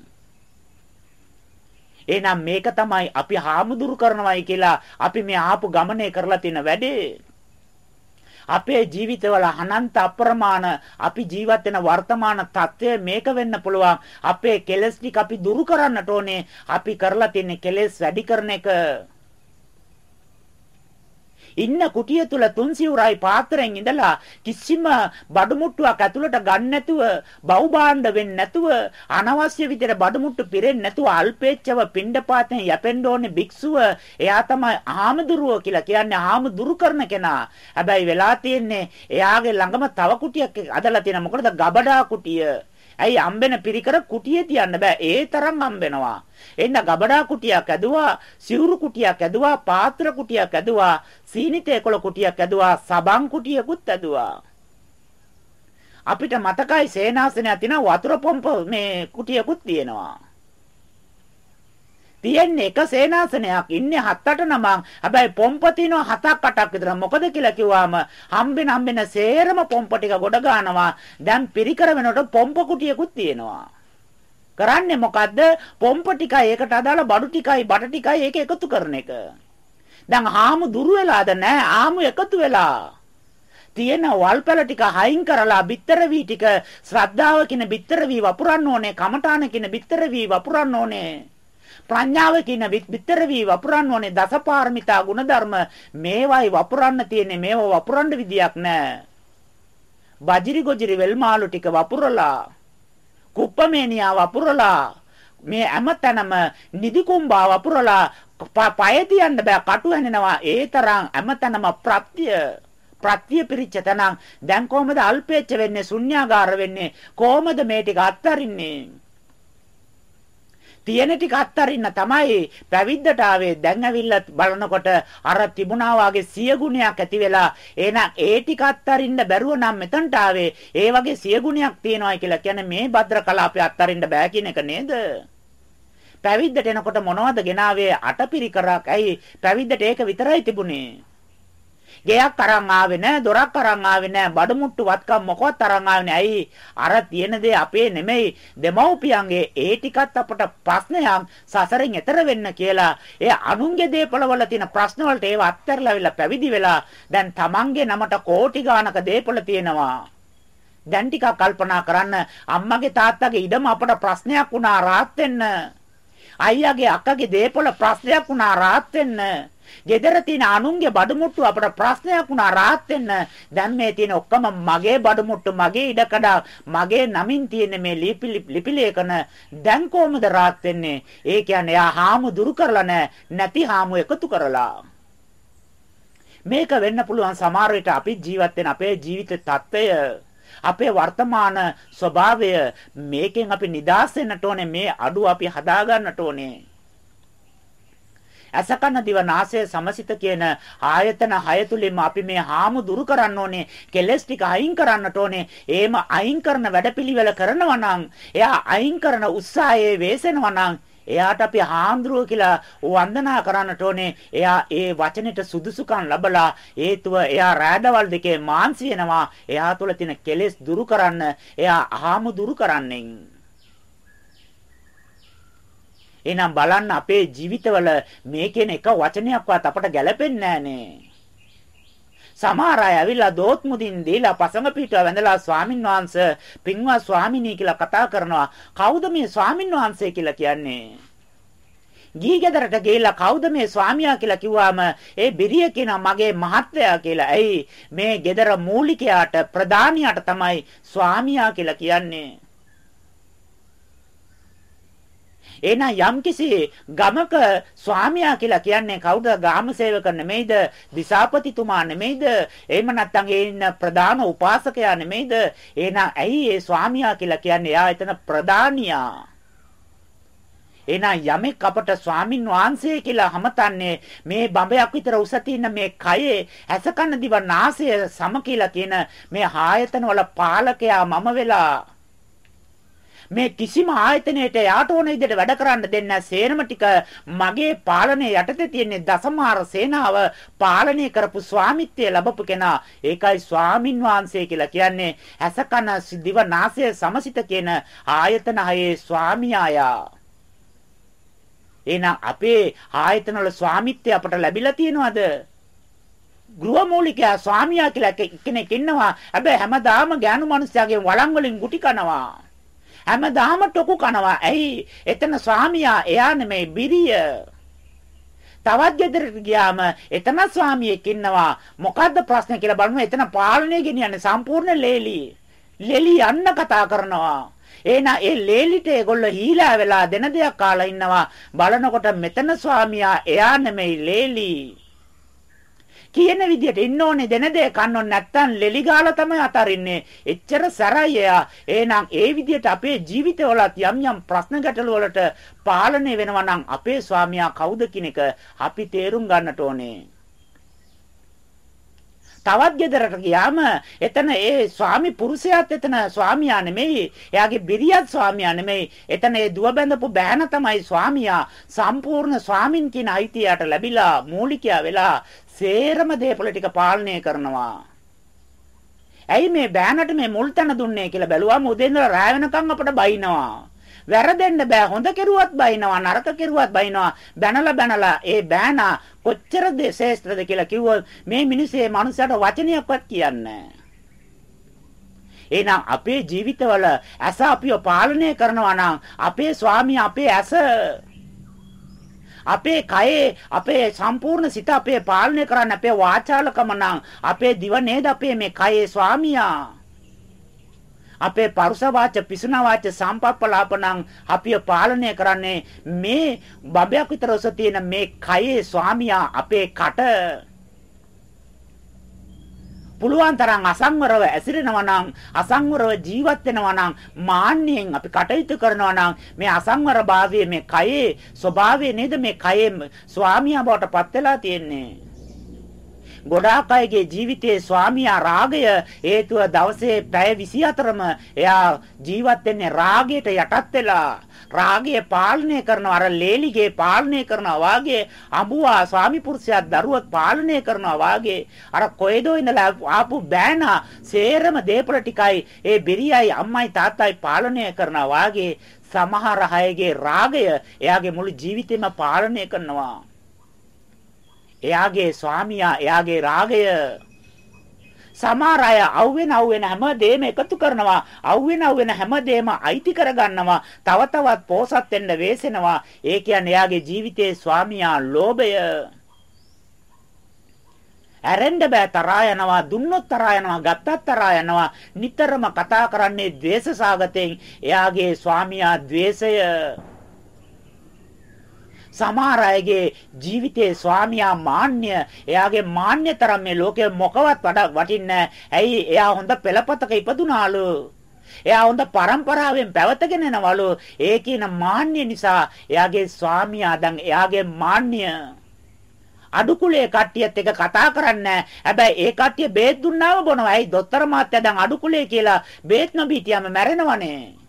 S1: එහෙනම් මේක තමයි අපි හාමුදුරු කරනවායි කියලා අපි මේ ආපු ගමනේ කරලා තියෙන වැඩේ. අපේ ජීවිතවල අනන්ත අප්‍රමාණ අපි ජීවත් වෙන වර්තමාන తත්වය මේක වෙන්න පුළුවන්. අපේ කෙලස් ටික අපි දුරු කරන්නට ඕනේ. අපි කරලා තියෙන කෙලස් වැඩි කරන එක ඉන්න කුටිය තුල තුන් සිවුරයි පාත්‍රයෙන් ඉඳලා කිසිම බඩු මුට්ටුවක් ඇතුළට ගන්න නැතුව බහුභාණ්ඩ වෙන්නේ නැතුව අනවශ්‍ය විදිහට බඩු මුට්ටු පිරෙන්නේ නැතුව අල්පේච්ඡව පිණ්ඩපාතෙන් යැපෙන්න ඕනේ භික්ෂුව. එයා තමයි ආමදුරුව කියලා කියන්නේ ආමදුරු කරන කෙනා. හැබැයි වෙලා තියෙන්නේ එයාගේ ළඟම තව කුටියක් අදලා තියෙන මොකද ගබඩා කුටිය. ඇයි අම්බෙන පිරිකර කුටියේ තියන්න බෑ. ඒ තරම් අම්බෙනවා. එන්න ගබඩා කුටියක් ඇදුවා, සිවුරු කුටියක් ඇදුවා, පාත්‍ර කුටියක් ඇදුවා, සීනිතේකොළ කුටියක් ඇදුවා, සබන් කුටියකුත් ඇදුවා. අපිට මතකයි සේනාසනය තින වතුර පොම්ප මේ කුටියකුත් තියෙනවා. තියෙන්නේ එක සේනාසනයක් ඉන්නේ හත් අට නමක්. හැබැයි පොම්ප තියෙනවා හතක් අටක් විතර. මොකද කියලා කිව්වම හම්බෙන හම්බෙන සේරම පොම්ප ටික ගොඩ ගන්නවා. දැන් පිරිකර වෙනකොට පොම්ප කුටියකුත් තියෙනවා. කරන්නේ මොකද්ද? පොම්ප ටිකයි ඒකට අදාළ බඩු ටිකයි බඩ ටිකයි ඒක එකතු කරන එක. දැන් ආමු දුරු වෙලාද නැහැ. ආමු එකතු වෙලා. තියෙන වල්පැල ටික හයින් කරලා bitter වී ටික ශ්‍රද්ධාව කියන bitter වී වපුරන්න ඕනේ කමඨාන කියන bitter වී වපුරන්න ඕනේ ප්‍රඥාව කියන විතර වී වපුරන්න ඕනේ දසපාරමිතා ගුණධර්ම. මේවයි වපුරන්න තියෙන්නේ. මේව වපුරන්න විදියක් නැහැ. බජිරි ගොජිරි වෙල්මාළු ටික වපුරලා කුප්පමේනියා වපුරලා මේ හැමතැනම නිදිකුම්බා වපුරලා පය තියන්න බෑ. කටු හැනෙනවා ඒ තරම් හැමතැනම ප්‍රත්‍ය ප්‍රත්‍ය පිරිච්ච තැනක්. දැන් කොහමද අල්පේච්ච වෙන්නේ? ශුන්‍යාගාර වෙන්නේ? කොහමද මේ ටික අත්හරින්නේ තියෙන ටික අත්තරින්න තමයි පැවිද්දට ආවේ. දැන් ඇවිල්ලා බලනකොට අර තිබුණා වාගේ සිය ගුණයක් ඇති වෙලා එහෙනම් ඒ ටික අත්තරින්න බැරුව නම් මෙතනට ආවේ. ඒ වගේ සිය ගුණයක් තියෙනවා කියලා කියන්නේ මේ භද්‍ර කලාපේ අත්තරින්න බෑ කියන එක නේද? පැවිද්දට එනකොට මොනවද ගෙනාවේ අටපිරිකරක්. ඇයි පැවිද්දට ඒක විතරයි තිබුණේ. ගෙයක් අරන් ආවේ නැහැ, දොරක් අරන් ආවේ නැහැ, බඩු මුට්ටු වත්කම් මොකවත් අරන් ආවේ නැහැ. ඇයි? අර තියෙන දේ අපේ නෙමෙයි. දෙමව්පියන්ගේ ඒ ටිකත් අපට ප්‍රශ්නයක් සසරෙන් එතර වෙන්න කියලා. ඒ අනුන්ගේ දේපලවල තියෙන ප්‍රශ්න වලට ඒව අත්හැරලා පැවිදි වෙලා දැන් Tamange නමට කෝටි ගානක දේපල තියෙනවා. දැන් ටිකක් කල්පනා කරන්න අම්මගේ තාත්තගේ ඉඩම අපට ප්‍රශ්නයක් වුණා රාත් වෙන්න. අයියාගේ අක්කගේ දේපල ප්‍රශ්නයක් වුණා රාත් වෙන්න. Gedara තියෙන අනුන්ගේ බඩමුට්ටු අපට ප්‍රශ්නයක් වුණා rahat වෙන්න. දැන් මේ තියෙන ඔක්කොම මගේ බඩමුට්ටු මගේ ඉඩකඩ මගේ නමින් තියෙන මේ ලිපිලේඛන දැන් කොහොමද rahat වෙන්නේ? ඒ කියන්නේ එයා හාමු දුරු කරලා නැති හාමු එකතු කරලා. මේක වෙන්න පුළුවන් සමහර විට අපි ජීවත් වෙන අපේ ජීවිත තත්ත්වය අපේ වර්තමාන ස්වභාවය මේකෙන් අපි නිදහස් වෙන්නට ඕනේ මේ අඩුව අපි හදා ගන්නට ඕනේ අසකන දිව නාසය සමසිත කියන ආයතන හය තුලින්ම අපි මේ හාමු දුරු කරන්න ඕනේ කෙලස් ටික අයින් කරන්නට ඕනේ එහෙම අයින් කරන වැඩපිළිවෙල කරනවා නම් එයා අයින් කරන උත්සාහයේ වේසෙනවා නම් එයාට අපි හාන්දරුව කියලා වන්දනා කරන්නට ඕනේ. එයා ඒ වචනෙට සුදුසුකම් ලබලා හේතුව එයා රෑදවල් දෙකේ මාන්සි වෙනවා. එයා තුළ තියෙන කෙලෙස් දුරු කරන්න එයා ආහම දුරු කරන්නේ. එහෙනම් බලන්න අපේ ජීවිතවල මේ කියන එක වචනයක්වත් අපට ගැලපෙන්නේ නැහනේ. සමහර අය ඇවිල්ලා දෝත් මුදින් දීලා පසඟ පිටුව වැඳලා ස්වාමින් වහන්සේ පින්වත් ස්වාමිනී කියලා කතා කරනවා. කවුද මේ ස්වාමින් වහන්සේ කියලා කියන්නේ? ගිහි ගෙදරට ගිහිල්ලා කවුද මේ ස්වාමියා කියලා කිව්වාම ඒ බිරිය කියනවා මගේ මහත්තයා කියලා. ඇයි මේ ගෙදර මූලිකයාට ප්‍රධානියාට තමයි ස්වාමියා කියලා කියන්නේ. එහෙනම් යම්කිසි ගමක ස්වාමියා කියලා කියන්නේ කවුද? ගාම සේවක නෙමෙයිද? දිසාපතිතුමා නෙමෙයිද? එහෙම නැත්නම් ඒ ඉන්න ප්‍රධාන උපාසකයා නෙමෙයිද? එහෙනම් ඇයි ඒ ස්වාමියා කියලා කියන්නේ? එයා එතන ප්‍රධානියා. එහෙනම් යමෙක් අපට ස්වාමින් වහන්සේ කියලා හමතන්නේ මේ බඹයක් විතර උස තියෙන මේ කයේ ඇසකන දිව නාසය සම කියලා කියන මේ ආයතන වල පාලකයා මම වෙලා මේ කිසිම ආයතනයකට යාට ඕන විදිහට වැඩ කරන්න දෙන්නේ සේනම ටික මගේ පාලනය යටතේ තියෙන දසමාර සේනාව පාලනය කරපු ස්වාමිත්වය ලැබපු කෙනා ඒකයි ස්වාමින් වහන්සේ කියලා කියන්නේ ඇසකන දිව නාසය සමසිත කියන ආයතන හයේ ස්වාමියායා එහෙනම් අපේ ආයතන වල ස්වාමිත්වය අපට ලැබිලා තියෙනවද ගෘහමූලිකයා ස්වාමියා කියලා කෙනෙක් ඉන්නවා. හැබැයි හැමදාම ගෑනු මිනිස්යාගේ වළං වලින් ගුටි කනවා. හැමදාම ටොකු කනවා. ඇයි? එතන ස්වාමියා එයා නෙමෙයි බිරිය. තවත් ගෙදරට ගියාම එතන ස්වාමියෙක් ඉන්නවා. මොකද්ද ප්‍රශ්නේ කියලා බලමු. එතන පාලනය ගෙනියන්නේ සම්පූර්ණ ලේලි. ලෙලි යන්න කතා කරනවා. එහෙනම් ඒ ලේලිට ඒගොල්ලෝ හීලා වෙලා දෙන දෙයක් කාලා ඉන්නවා. බලනකොට මෙතන ස්වාමියා එයා නෙමෙයි ලේලි. කියන විදියට ඉන්න ඕනේ දෙන දේ කන්න ඕනේ නැත්තම් ලෙලි ගාලා තමයි අතරින්නේ. එච්චර සැරයි එයා. එහෙනම් ඒ විදියට අපේ ජීවිතවලත් යම් යම් ප්‍රශ්න ගැටළු වලට පාලනය වෙනවා නම් අපේ ස්වාමියා කවුද කියන එක අපි තේරුම් ගන්නට ඕනේ. තවත් ගෙදරට ගියාම එතන ඒ ස්වාමි පුරුෂයාත් එතන ස්වාමියා නෙමෙයි. එයාගේ බිරියත් ස්වාමියා නෙමෙයි. එතන ඒ දුව බැඳපු බෑන තමයි ස්වාමියා. සම්පූර්ණ ස්වාමින් කියන අයිතියට ලැබිලා මූලිකයා වෙලා සේරම දේපොළ ටික පාලනය කරනවා. ඇයි මේ බෑනට මේ මුල් තැන දුන්නේ කියලා බැලුවාම උදේ ඉඳලා රාය වෙනකන් අපට බයිනවා. වැරදෙන්න බෑ හොඳ කෙරුවත් බයිනවා නරක කෙරුවත් බයිනවා බැනලා බැනලා ඒ බෑනා කොච්චර ශ්‍රේෂ්ඨද කියලා කිව්වොත් මේ මිනිස්සේ මනුස්සයට වචනයක්වත් කියන්නේ එහෙනම් අපේ ජීවිතවල ඇස අපිව පාලනය කරනවා නම් අපේ ස්වාමියා අපේ ඇස අපේ කයේ අපේ සම්පූර්ණ සිත අපේ පාලනය කරන්න අපේ වාචාලකම නම් අපේ දිව නේද අපේ මේ කයේ ස්වාමියා? අපේ පරුස වාච පිසුන වාච සම්පප්පලාපණං අපිය පාලනය කරන්නේ මේ බබයක් විතර ඔස තියෙන මේ කයේ ස්වාමියා අපේ කට. පුළුවන් තරම් අසංවරව ඇසිරෙනවා නම් අසංවරව ජීවත් වෙනවා නම් මාන්නයෙන් අපි කටයුතු කරනවා නම් මේ අසංවර භාවයේ මේ කයේ ස්වභාවය නේද? මේ කයේ ස්වාමියා බවට පත් වෙලා තියෙන්නේ. ගොඩාක් අයගේ ජීවිතයේ ස්වාමියා රාගය හේතුව දවසේ පැය 24ම එයා ජීවත් වෙන්නේ රාගයට යටත් වෙලා. රාගය පාලනය කරනවා අර ලේලිගේ පාලනය කරනවා වාගේ අඹුවා ස්වාමි පුරුෂයා දරුවත් පාලනය කරනවා වාගේ අර කොයිදෝ ඉඳලා ආපු බෑනා සේරම දේපල ටිකයි ඒ බිරියයි අම්මයි තාත්තයි පාලනය කරනවා වාගේ සමහර අයගේ රාගය එයාගේ මුළු ජීවිතේම පාලනය කරනවා. එයාගේ ස්වාමියා එයාගේ රාගය සමහර අය අවුවෙන අවුවෙන හැම දෙයක්ම එකතු කරනවා. අවුවෙන අවුවෙන හැම දෙයක්ම අයිති කරගන්නවා. තව තවත් පෝසත් වෙන්න වෙසෙනවා. ඒ කියන්නේ එයාගේ ජීවිතයේ ස්වාමියා ලෝභය. ඇරෙන්න බෑ තරහා යනවා දුන්නොත් තරහා යනවා ගත්තත් තරහා යනවා. නිතරම කතා කරන්නේ ද්වේෂ සාගතෙන් එයාගේ ස්වාමියා ද්වේෂය. සමහර අයගේ ජීවිතයේ ස්වාමියා මාන්‍ය එයාගේ මාන්‍ය තරම් මේ ලෝකෙ මොකවත් වටින්නේ ඇයි? එයා හොඳ පෙළපතක ඉපදුනාලු. එයා හොඳ પરම්පරාවෙන් පැවතගෙන යනවලු ඒ කියන මාන්‍ය නිසා එයාගේ ස්වාමියා දැන් එයාගේ මාන්‍ය. අඩුකුලේ කට්ටියත් එක කතා කරන්නේ හැබැයි ඒ කට්ටිය බේත් දුන්නාම බොනවා. ඇයි? දොස්තර මහත්තයා දැන් අඩුකුලේ කියලා බේත් නොබීතියම මැරෙනවනේ.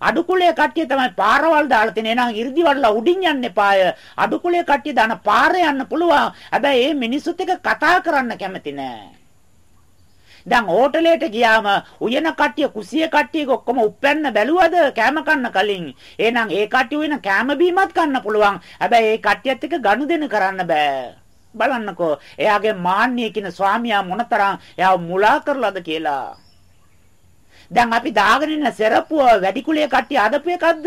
S1: අඩුකුලේ කට්ටිය තමයි පාරවල් දාලා තියෙන. එහෙනම් 이르දි වඩලා උඩින් යන්න එපාය. අඩුකුලේ කට්ටිය දාන පාරේ යන්න පුළුවන්. හැබැයි මේ මිනිස්සුත් එක්ක කතා කරන්න කැමති නෑ. දැන් හෝටලයට ගියාම උයන කට්ටිය කුසිය කට්ටියක ඔක්කොම උප්පැන්න බැලුවද කෑම කන්න කලින් එහෙනම් ඒ කට්ටිය වෙන කෑම බීමත් කන්න පුළුවන් හැබැයි ඒ කට්ටියත් එක්ක ගනුදෙනු කරන්න බෑ බලන්නකෝ එයාගේ මාන්නය කියන ස්වාමියා මොනතරම් එයාව මුලා කරලාද කියලා දැන් අපි දාගෙන ඉන්න සෙරප්පුව වැඩි කුලයේ කට්ටිය අදපු එකක්ද?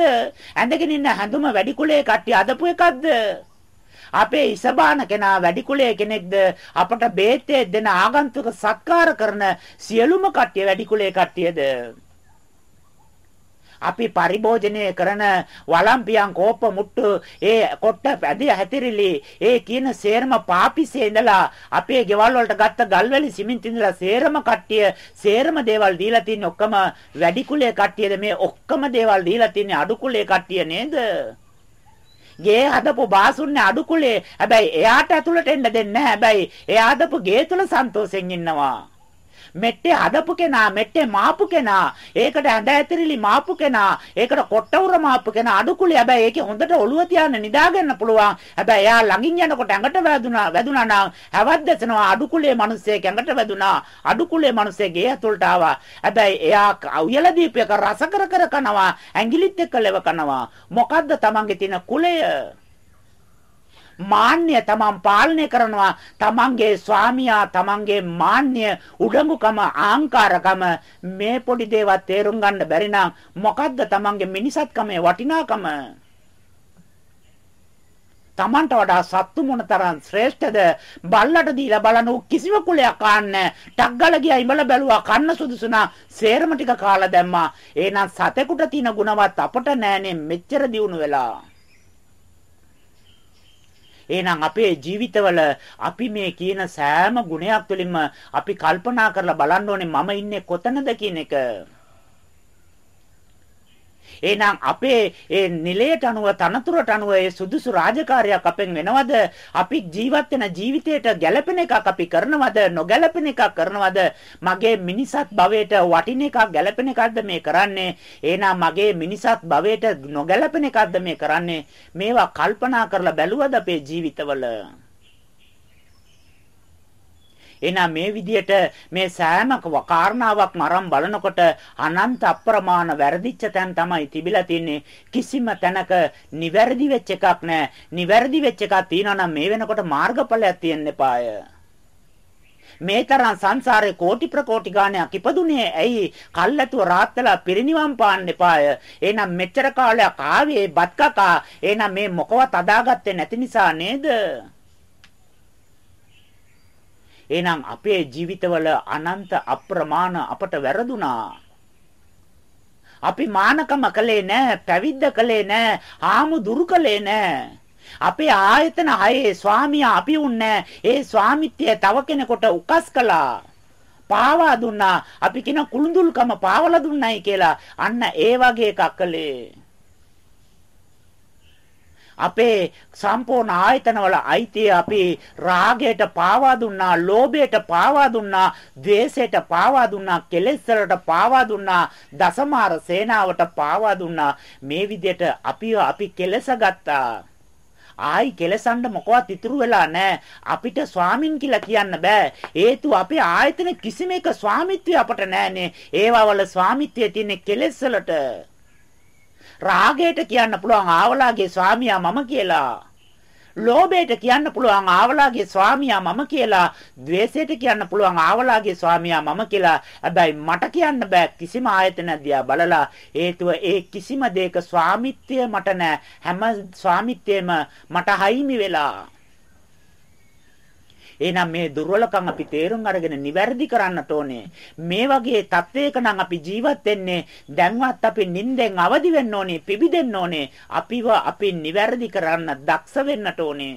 S1: ඇඳගෙන ඉන්න හැඳුම වැඩි කුලයේ කට්ටිය අදපු එකක්ද? අපේ ඉසබාන කෙනා වැඩි කුලයේ කෙනෙක්ද? අපට බේතේ දෙන ආගන්තුක සත්කාර කරන සියලුම කට්ටිය වැඩි කුලයේ කට්ටියද? අපි පරිභෝජනය කරන වළම්පියන් කෝප මුට්ටු ඒ කොට්ට පැදී හැතිරිලි. ඒ කියන සේරම පාපිසේ ඉඳලා අපේ ගෙවල් වලට ගත්ත ගල්වැලි සිමෙන්ති ඉඳලා සේරම කට්ටිය සේරම දේවල් දීලා තින්නේ ඔක්කොම වැඩි කුලයේ කට්ටියද? මේ ඔක්කොම දේවල් දීලා තින්නේ අඩු කුලයේ කට්ටිය නේද? ගේ හදපු බාසුන්නේ අඩු කුලේ. හැබැයි එයාට ඇතුළට එන්න දෙන්නේ නැහැ. හැබැයි එයා හදපු ගේ තුල සන්තෝෂෙන් ඉන්නවා. මෙට්ටේ හදපු කෙනා, මෙට්ටේ මාපු කෙනා, ඒකට ඇඳ ඇතිරිලි මාපු කෙනා, ඒකට කොට්ටවුර මාපු කෙනා අඩුකුලේ හැබැයි ඒකේ හොඳට ඔළුව තියාගෙන නිදාගන්න පුළුවන්. හැබැයි එයා ළඟින් යනකොට ඇඟට වැදුනා, වැදුනා නම් හැවත් දැසනවා අඩුකුලේ මිනිස්සෙක් ඇඟට වැදුනා. අඩුකුලේ මිනිස්සෙක් ගේ ඇතුළට ආවා. හැබැයි එයා උයලා දීපයක රස කර කර කනවා, ඇඟිලිත් එක්ක ලෙව කනවා. මොකද්ද Tamange තියෙන කුලය? මාන්නය තමන් පාලනය කරනවා. තමන්ගේ ස්වාමියා තමන්ගේ මාන්නය උඩඟුකම ආංකාරකම මේ පොඩි දේවල් තේරුම් ගන්න බැරි නම් මොකද්ද තමන්ගේ මිනිසත්කමේ වටිනාකම? තමන්ට වඩා සත්තු මොනතරම් ශ්‍රේෂ්ඨද? බල්ලට දීලා බලන කිසිම කුලයක් කාන්නේ ටග්ගල ගියා ඉඹල බැලුවා කන්න සුදුසුනා සේරම ටික කාලා දැම්මා. එහෙනම් සතෙකුට තියෙන ගුණවත් අපට නෑනේ මෙච්චර දියුණු වෙලා. එහෙනම් අපේ ජීවිතවල අපි මේ කියන සෑම ගුණයක් තුළින්ම අපි කල්පනා කරලා බලන්න ඕනේ මම ඉන්නේ කොතනද කියන එක. එහෙනම් අපේ ඒ නිලයට අනුව තනතුරට අනුව ඒ සුදුසු රාජකාරියක් අපෙන් වෙනවද? අපි ජීවත් වෙන ජීවිතයට ගැළපෙන එකක් අපි කරනවද? නොගැළපෙන එකක් කරනවද? මගේ මිනිසත් භවයට වටින එකක් ගැළපෙන එකක්ද මේ කරන්නේ? එහෙනම් මගේ මිනිසත් භවයට නොගැළපෙන එකක්ද මේ කරන්නේ? මේවා කල්පනා කරලා බැලුවද අපේ ජීවිතවල? එහෙනම් මේ විදියට මේ සෑම කාරණාවක්ම අරන් බලනකොට අනන්ත අප්‍රමාණ වැරදිච්ච තැන් තමයි තිබිලා තින්නේ. කිසිම තැනක නිවැරදි වෙච්ච එකක් නැහැ නිවැරදි වෙච්ච එකක් තියෙනවා නම් මේ වෙනකොට මාර්ගඵලයක් තියෙන්න එපාය. මේ තරම් සංසාරේ කෝටි ප්‍රකෝටි ගාණයක් ඉපදුනේ ඇයි? කල්ැතුව රාත්තලා පිරිනිවන් පාන්න එපාය. එහෙනම් මෙච්චර කාලයක් ආවේ බත් කකා. එහෙනම් මේ මොකවත් අදාගත්තේ නැති නිසා නේද? එහෙනම් අපේ ජීවිතවල අනන්ත අප්‍රමාණ අපට වැරදුනා. අපි මානකම කළේ නැහැ, පැවිද්ද කළේ නැහැ, ආමු දුරු කළේ නැහැ. අපේ ආයතන හයේ ස්වාමියා අපි උන්නේ ඒ ස්වාමිත්වය තව කෙනෙකුට උකස් කළා. පාවා දුන්නා. අපි කියන කුළුඳුල්කම පාවලා දුන්නයි කියලා. අන්න ඒ වගේ එකක් කළේ. අපේ සම්පූර්ණ ආයතනවල අයිතිය අපි රාගයට පාවා දුන්නා, ලෝභයට පාවා දුන්නා, ද්වේෂයට පාවා දුන්නා, කෙලෙස් වලට පාවා දුන්නා, දසමාර සේනාවට පාවා දුන්නා. මේ විදිහට අපි අපි කෙලස ගත්තා. ආයි කෙලසන්න මොකවත් ඉතුරු වෙලා නැහැ. අපිට ස්වාමින් කියලා කියන්න බෑ. හේතුව අපේ ආයතන කිසිම එක ස්වාමිත්වය අපට නැහනේ. ඒවා වල ස්වාමිත්වය තියෙන්නේ කෙලෙස් වලට. රාගයට කියන්න පුළුවන් ආවලාගේ ස්වාමියා මම කියලා. ලෝභයට කියන්න පුළුවන් ආවලාගේ ස්වාමියා මම කියලා. ද්වේෂයට කියන්න පුළුවන් ආවලාගේ ස්වාමියා මම කියලා. හැබැයි මට කියන්න බෑ කිසිම ආයතනයක් දිහා බලලා හේතුව ඒ කිසිම දෙයක ස්වාමිත්වය මට නෑ. හැම ස්වාමිත්වයම මට හයිමි වෙලා. එහෙනම් මේ දුර්වලකම් අපි තේරුම් අරගෙන නිවැරදි කරන්නට ඕනේ. මේ වගේ තත්වයක නම් අපි ජීවත් වෙන්නේ දැන්වත් අපි නිින්දෙන් අවදි වෙන්න ඕනේ, පිබිදෙන්න ඕනේ. අපිව අපි නිවැරදි කරන්න දක්ෂ වෙන්නට ඕනේ.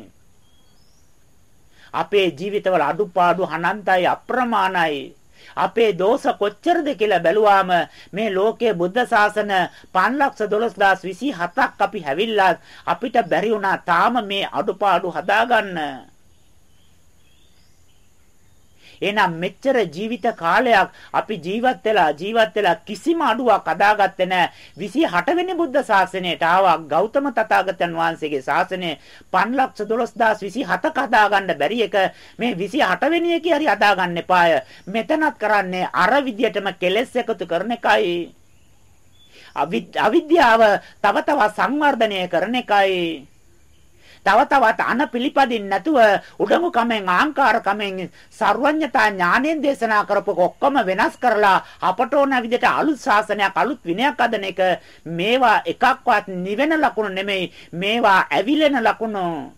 S1: අපේ ජීවිතවල අඩුපාඩු අනන්තයි අප්‍රමාණයි. අපේ දෝෂ කොච්චරද කියලා බැලුවාම මේ ලෝකයේ බුද්ධ ශාසන 512027ක් අපි හැවිල්ලා අපිට බැරි වුණා තාම මේ අඩුපාඩු හදාගන්න. එහෙනම් මෙච්චර ජීවිත කාලයක් අපි ජීවත් වෙලා ජීවත් වෙලා කිසිම අඩුවක් අදාගත්තේ නැහැ. 28 වෙනි බුද්ධ ශාසනයට ආවා ගෞතම තථාගතයන් වහන්සේගේ ශාසනය 512027ක අදාගන්න බැරි එක මේ 28 වෙනි එකේ හරි අදාගන්න එපාය. මෙතනත් කරන්නේ අර විදියටම කෙලෙස් එකතු කරන එකයි. අවිද්‍යාව තව තවත් සංවර්ධනය කරන එකයි. තව තවත් අන පිළිපදින්න නැතුව උඩඟු කමෙන් ආංකාර කමෙන් සර්වඥතා ඥාණයෙන් දේශනා කරපු ඔක්කොම වෙනස් කරලා අපට ඕන විදිහට අලුත් ශාසනයක් අලුත් විනයක් හදන එක මේවා එකක්වත් නිවෙන ලකුණු නෙමෙයි. මේවා ඇවිලෙන ලකුණු.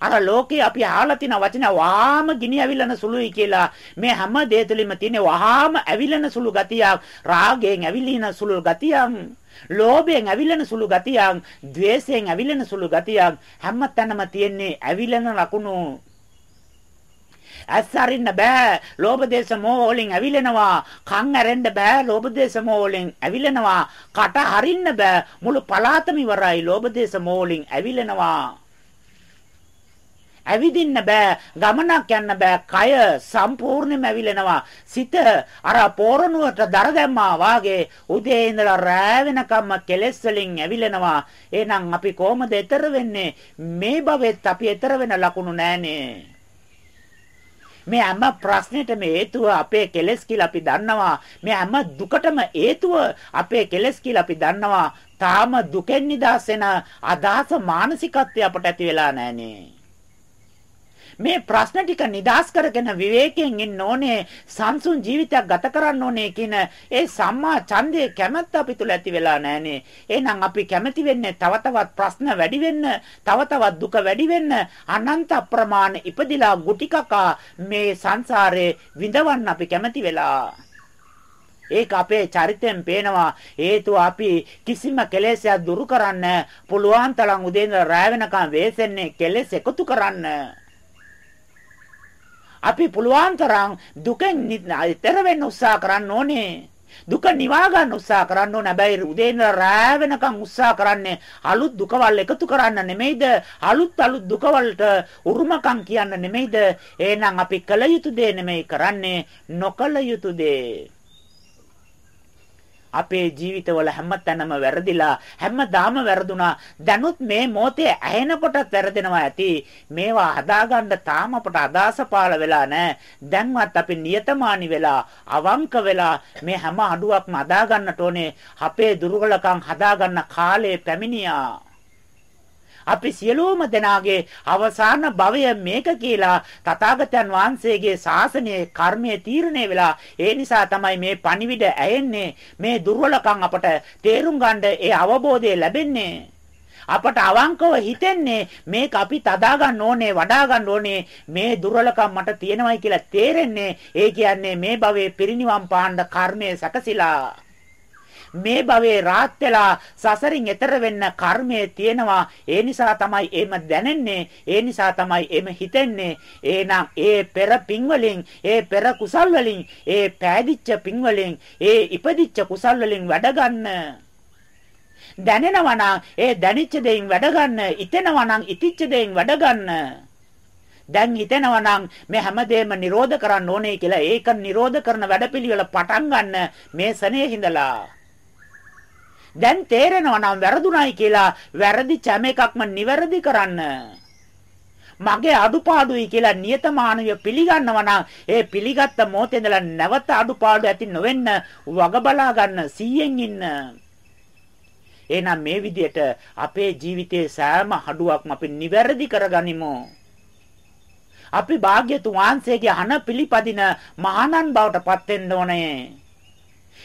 S1: අර ලෝකේ අපි අහලා තියෙන වචන වහාම ගිනි ඇවිලන සුළුයි කියලා. මේ හැම දේ තුළින්ම තියෙන වහාම ඇවිලන සුළු ගතියක් රාගයෙන් ඇවිලින සුළු ගතියක්. ලෝභයෙන් ඇවිලෙන සුළු ගතියක්, ద్వේෂයෙන් ඇවිලෙන සුළු ගතියක් හැමතැනම තියෙන්නේ ඇවිලෙන ලකුණු. ඇස් අරින්න බෑ ලෝභ දේශ මොහ වලින් ඇවිලෙනවා කන් ඇරෙන්න බෑ ලෝභ දේශ මොහ වලින් ඇවිලෙනවා කට හරින්න බෑ මුළු පලාතම ඉවරයි ලෝභ දේශ මොහ වලින් ඇවිලෙනවා ඇවිදින්න බෑ. ගමනක් යන්න බෑ. කය සම්පූර්ණයෙන්ම ඇවිලෙනවා. සිත අර පෝරණුවට දර දැම්මා වාගේ උදේ ඉඳලා රෑ වෙනකම්ම කෙලෙස් වලින් ඇවිලෙනවා. එහෙනම් අපි කොහොමද ඈතර වෙන්නේ? මේ භවෙත් අපි ඈතර වෙන ලකුණු නෑනේ. මේ හැම ප්‍රශ්නෙටම හේතුව අපේ කෙලෙස් කියලා අපි දන්නවා. මේ හැම දුකටම හේතුව අපේ කෙලෙස් කියලා අපි දන්නවා. තාම දුකෙන් නිදහස් වෙන අදහස මානසිකත්වය අපට ඇති වෙලා නැහනේ. මේ ප්‍රශ්න ටික නිදාස් කරගෙන විවේකයෙන් ඉන්න ඕනේ සංසුන් ජීවිතයක් ගත කරන්න ඕනේ කියන ඒ සම්මා ඡන්දයේ කැමැත්ත අපි තුල ඇති වෙලා නැහනේ. එහෙනම් අපි කැමැති වෙන්නේ තව තවත් ප්‍රශ්න වැඩි වෙන්න තව තවත් දුක වැඩි වෙන්න අනන්ත අප්‍රමාණ ඉපදිලා ගුටි කකා මේ සංසාරේ විඳවන්න අපි කැමැති වෙලා. ඒක අපේ චරිතයෙන් පේනවා. හේතුව අපි කිසිම කෙලෙසයක් දුරු කරන්න පුළුවන් තරම් උදේ ඉඳලා රැ වෙනකම් වෙසෙන්නේ කෙලෙස් එකතු කරන්න. අපි පුළුවන් තරම් දුකෙන් ඈතර වෙන්න උත්සාහ කරන්න ඕනේ. දුක නිවා ගන්න උත්සාහ කරන්න ඕනේ. හැබැයි උදේ ඉඳලා රෑ වෙනකම් උත්සාහ කරන්නේ අලුත් දුකවල් එකතු කරන්න නෙමෙයිද? අලුත් අලුත් දුකවලට උරුමකම් කියන්න නෙමෙයිද? එහෙනම් අපි කල යුතු දේ නෙමෙයි කරන්නේ නොකල යුතු දේ. අපේ ජීවිතවල හැමතැනම වැරදිලා හැමදාම වැරදුනා. දැනුත් මේ මොහොතේ ඇහෙනකොටත් වැරදෙනවා ඇති. මේවා හදාගන්න තාම අපට අදාස පාල වෙලා නැහැ. දැන්වත් අපි නියතමානි වෙලා අවංක වෙලා මේ හැම අඩුවක්ම හදාගන්නට ඕනේ. අපේ දුර්වලකම් හදාගන්න කාලය පැමිණියා. අපි සියලුම දෙනාගේ අවසාන භවය මේක කියලා තථාගතයන් වහන්සේගේ ශාසනයේ කර්මයේ තීරණය වෙලා ඒ නිසා තමයි මේ පණිවිඩ ඇහෙන්නේ මේ දුර්වලකම් අපට තේරුම් ගන්න ඒ අවබෝධය ලැබෙන්නේ. අපට අවංකව හිතෙන්නේ මේක අපි තදා ගන්න ඕනේ වඩා ගන්න ඕනේ. මේ දුර්වලකම් මට තියෙනවයි කියලා තේරෙන්නේ. ඒ කියන්නේ මේ භවයේ පිරිණිවන් පාණ්ඩ කර්මයේ සැකසিলা මේ භවයේ රාත් වෙලා සසරින් එතර වෙන්න කර්මයේ තියෙනවා. ඒ නිසා තමයි එහෙම දැනෙන්නේ. ඒ නිසා තමයි එහෙම හිතෙන්නේ. එහෙනම් ඒ පෙර පින් වලින් ඒ පෙර කුසල් වලින් ඒ පෑදිච්ච පින් වලින් ඒ ඉපදිච්ච කුසල් වලින් වැඩ ගන්න දැනෙනවා නම් ඒ දැනිච්ච දෙයින් වැඩ ගන්න, ඉතෙනවා නම් ඉතිච්ච දෙයින් වැඩ ගන්න. දැන් හිතෙනවා නම් මේ හැමදේම නිරෝධ කරන්න ඕනේ කියලා ඒක නිරෝධ කරන වැඩපිළිවෙල පටන් ගන්න මේ සනේ හිඳලා දැන් තේරෙනවා නම් වැරදුණයි කියලා වැරදි හැම එකක්ම නිවැරදි කරන්න. මගේ අඩුපාඩුයි කියලා නියතමානව පිළිගන්නවා නම් ඒ පිළිගත්ත මොහොතේ ඉඳලා නැවත අඩුපාඩු ඇති නොවෙන්න වග බලා ගන්න 100න් ඉන්න. එහෙනම් මේ විදිහට අපේ ජීවිතයේ සෑම හඩුවක්ම අපි නිවැරදි කරගනිමු. අපි භාග්‍යතුන් වහන්සේගේ අන පිළිපදින මහානන් බවට පත් වෙන්න ඕනේ.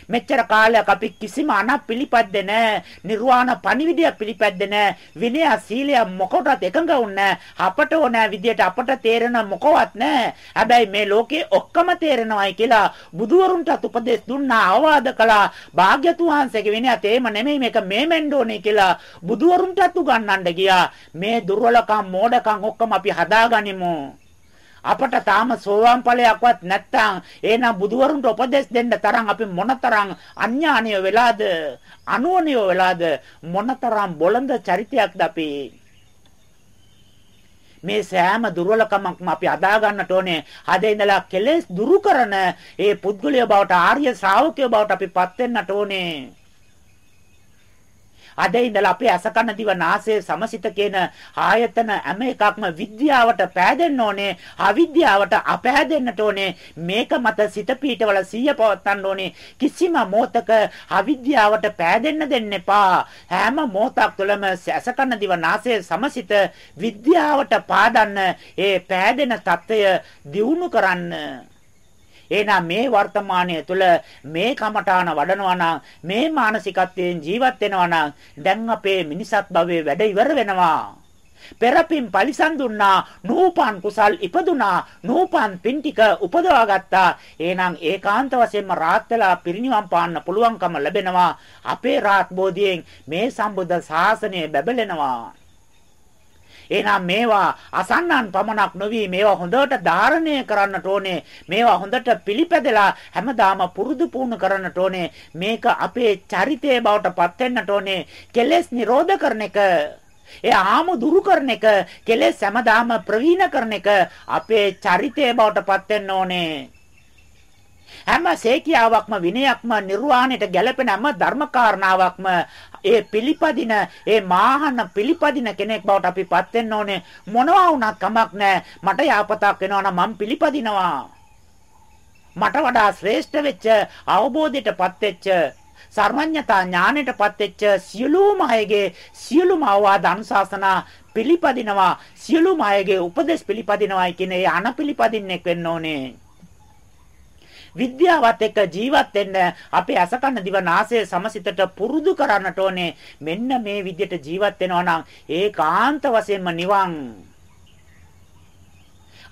S1: මෙච්චර කාලයක් අපි කිසිම අනක් පිළිපැද්දේ නැහැ. නිර්වාණ පණිවිඩය පිළිපැද්දේ නැහැ. විනය සීලය මොකටවත් එකඟ වුන්නේ අපට ඕන විදියට අපට තේරෙන මොකවත් නැහැ. හැබැයි මේ ලෝකේ ඔක්කොම තේරෙනවයි කියලා බුදුවරුන්ටත් උපදෙස් දුන්නා අවවාද කළා. භාග්‍යතුන් වහන්සේගේ විනයත් එහෙම නෙමෙයි මේක මේමෙන්න ඕනේ කියලා බුදුවරුන්ටත් උගන්වන්න ගියා. මේ දුර්වලකම් මෝඩකම් ඔක්කොම අපි හදාගනිමු. අපට තාම සෝවාන් ඵලයක්වත් නැත්තම් එහෙනම් බුදුවරුන්ට උපදෙස් දෙන්න තරම් අපි මොනතරම් අඥානිය වෙලාද අනුවණිය වෙලාද මොනතරම් බොළඳ චරිතයක්ද අපි මේ සෑම දුර්වලකමක්ම අපි අදා ගන්නට ඕනේ. අද ඉඳලා කෙලෙස් දුරු කරන ඒ පුද්ගලයා බවට ආර්ය ශ්‍රාවකයෝ බවට අපි පත් වෙන්නට ඕනේ. අද ඉඳලා අපේ අසකන දිව නාසය සමසිත කියන ආයතන හැම එකක්ම විද්‍යාවට පෑදෙන්න ඕනේ. අවිද්‍යාවට අපෑදෙන්නට ඕනේ. මේක මත සිත පීඨවල සිය පවත්තන්න ඕනේ. කිසිම මොහතක අවිද්‍යාවට පෑදෙන්න දෙන්න එපා. හැම මොහතක් තුළම අසකන දිව නාසය සමසිත විද්‍යාවට පාදන්න ඒ පෑදෙන తত্ত্বය දියුණු කරන්න එහෙනම් මේ වර්තමානයේ තුල මේ කමඨාන වඩනවා නම් මේ මානසිකත්වයෙන් ජීවත් වෙනවා නම් දැන් අපේ මිනිසත් භවයේ වැඩ ඉවර වෙනවා. පෙරපින් පරිසම් දුන්නා නූපන් කුසල් ඉපදුනා නූපන් පින් ටික උපදවා ගත්තා. එහෙනම් ඒකාන්ත වශයෙන්ම රාත් වෙලා පිරිනිවන් පාන්න පුළුවන්කම ලැබෙනවා. අපේ රාත් බෝධියෙන් මේ සම්බුද්ධ ශාසනය බැබලෙනවා. එහෙනම් මේවා අසන්නන් පමණක් නොවි මේවා හොඳට ධාරණය කරන්නට ඕනේ. මේවා හොඳට පිළිපැදලා හැමදාම පුරුදු පුහුණු කරන්නට ඕනේ. මේක අපේ චරිතයේ බවට පත් වෙන්නට ඕනේ. කෙලෙස් නිරෝධ කරන එක ඒ ආම දුරු කරන එක කෙලෙස් හැමදාම ප්‍රවීණ කරන එක අපේ චරිතය බවට පත් වෙන්න ඕනේ. හැම සේකියාවක්ම විනයක්ම නිර්වාණයට ගැලපෙන හැම ධර්මකාරණාවක්ම ඒ පිළිපදින ඒ මාහන පිළිපදින කෙනෙක් බවට අපිපත් වෙන්න ඕනේ. මොනවා වුණත් කමක් නැහැ. මට යාපතක් වෙනවා නම් මම පිළිපදිනවා. මට වඩා ශ්‍රේෂ්ඨ වෙච්ච අවබෝධයටපත් වෙච්ච සර්වඥතා ඥාණයටපත් වෙච්ච සියලුම අයගේ සියලුම අවවාද අනුශාසනා පිළිපදිනවා. සියලුම අයගේ උපදෙස් පිළිපදිනවායි කියන ඒ අනපිළිපදින්නෙක් වෙන්න ඕනේ. විද්‍යාවත් එක්ක ජීවත් වෙන්න අපේ අසකන දිව නාසය සමසිතට පුරුදු කරන්නට ඕනේ. මෙන්න මේ විදිහට ජීවත් වෙනවා නම් ඒකාන්ත වශයෙන්ම නිවන්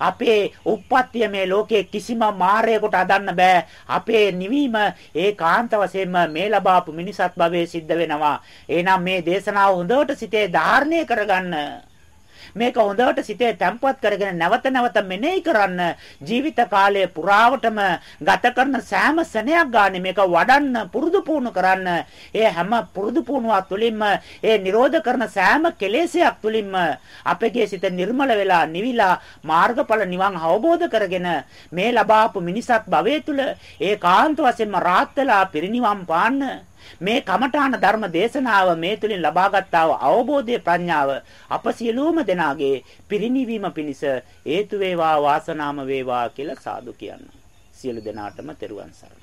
S1: අපේ උප්පත්තිය මේ ලෝකේ කිසිම මායයකට අදන්න බෑ. අපේ නිවීම ඒකාන්ත වශයෙන්ම මේ ලබාපු මිනිසත් භවයේ සිද්ධ වෙනවා. එහෙනම් මේ දේශනාව හොඳට සිතේ ධාරණය කරගන්න. මේක හොඳට සිතේ තැම්පත් කරගෙන නැවත නැවත මෙනෙහි කරන්න. ජීවිත කාලය පුරාවටම ගත කරන සෑම සෙනයක් ගානේ මේක වඩන්න පුරුදු පුහුණු කරන්න. ඒ හැම පුරුදු පුහුණුවක් තුළින්ම ඒ නිරෝධ කරන සෑම කෙලෙසයක් තුළින්ම අපගේ සිත නිර්මල වෙලා නිවිලා මාර්ගඵල නිවන් අවබෝධ කරගෙන මේ ලබාපු මිනිසත් භවයේ තුල ඒකාන්ත වශයෙන්ම රාත් වෙලා පිරිනිවන් පාන්න. මේ කමඨාන ධර්ම දේශනාව මේ තුලින් ලබාගත්තා වූ අවබෝධය ප්‍රඥාව අප සියලුම දෙනාගේ පිරිණිවීම පිණිස හේතු වේවා වාසනාම වේවා කියලා සාදු කියන්න. සියලු දෙනාටම තෙරුවන් සරණයි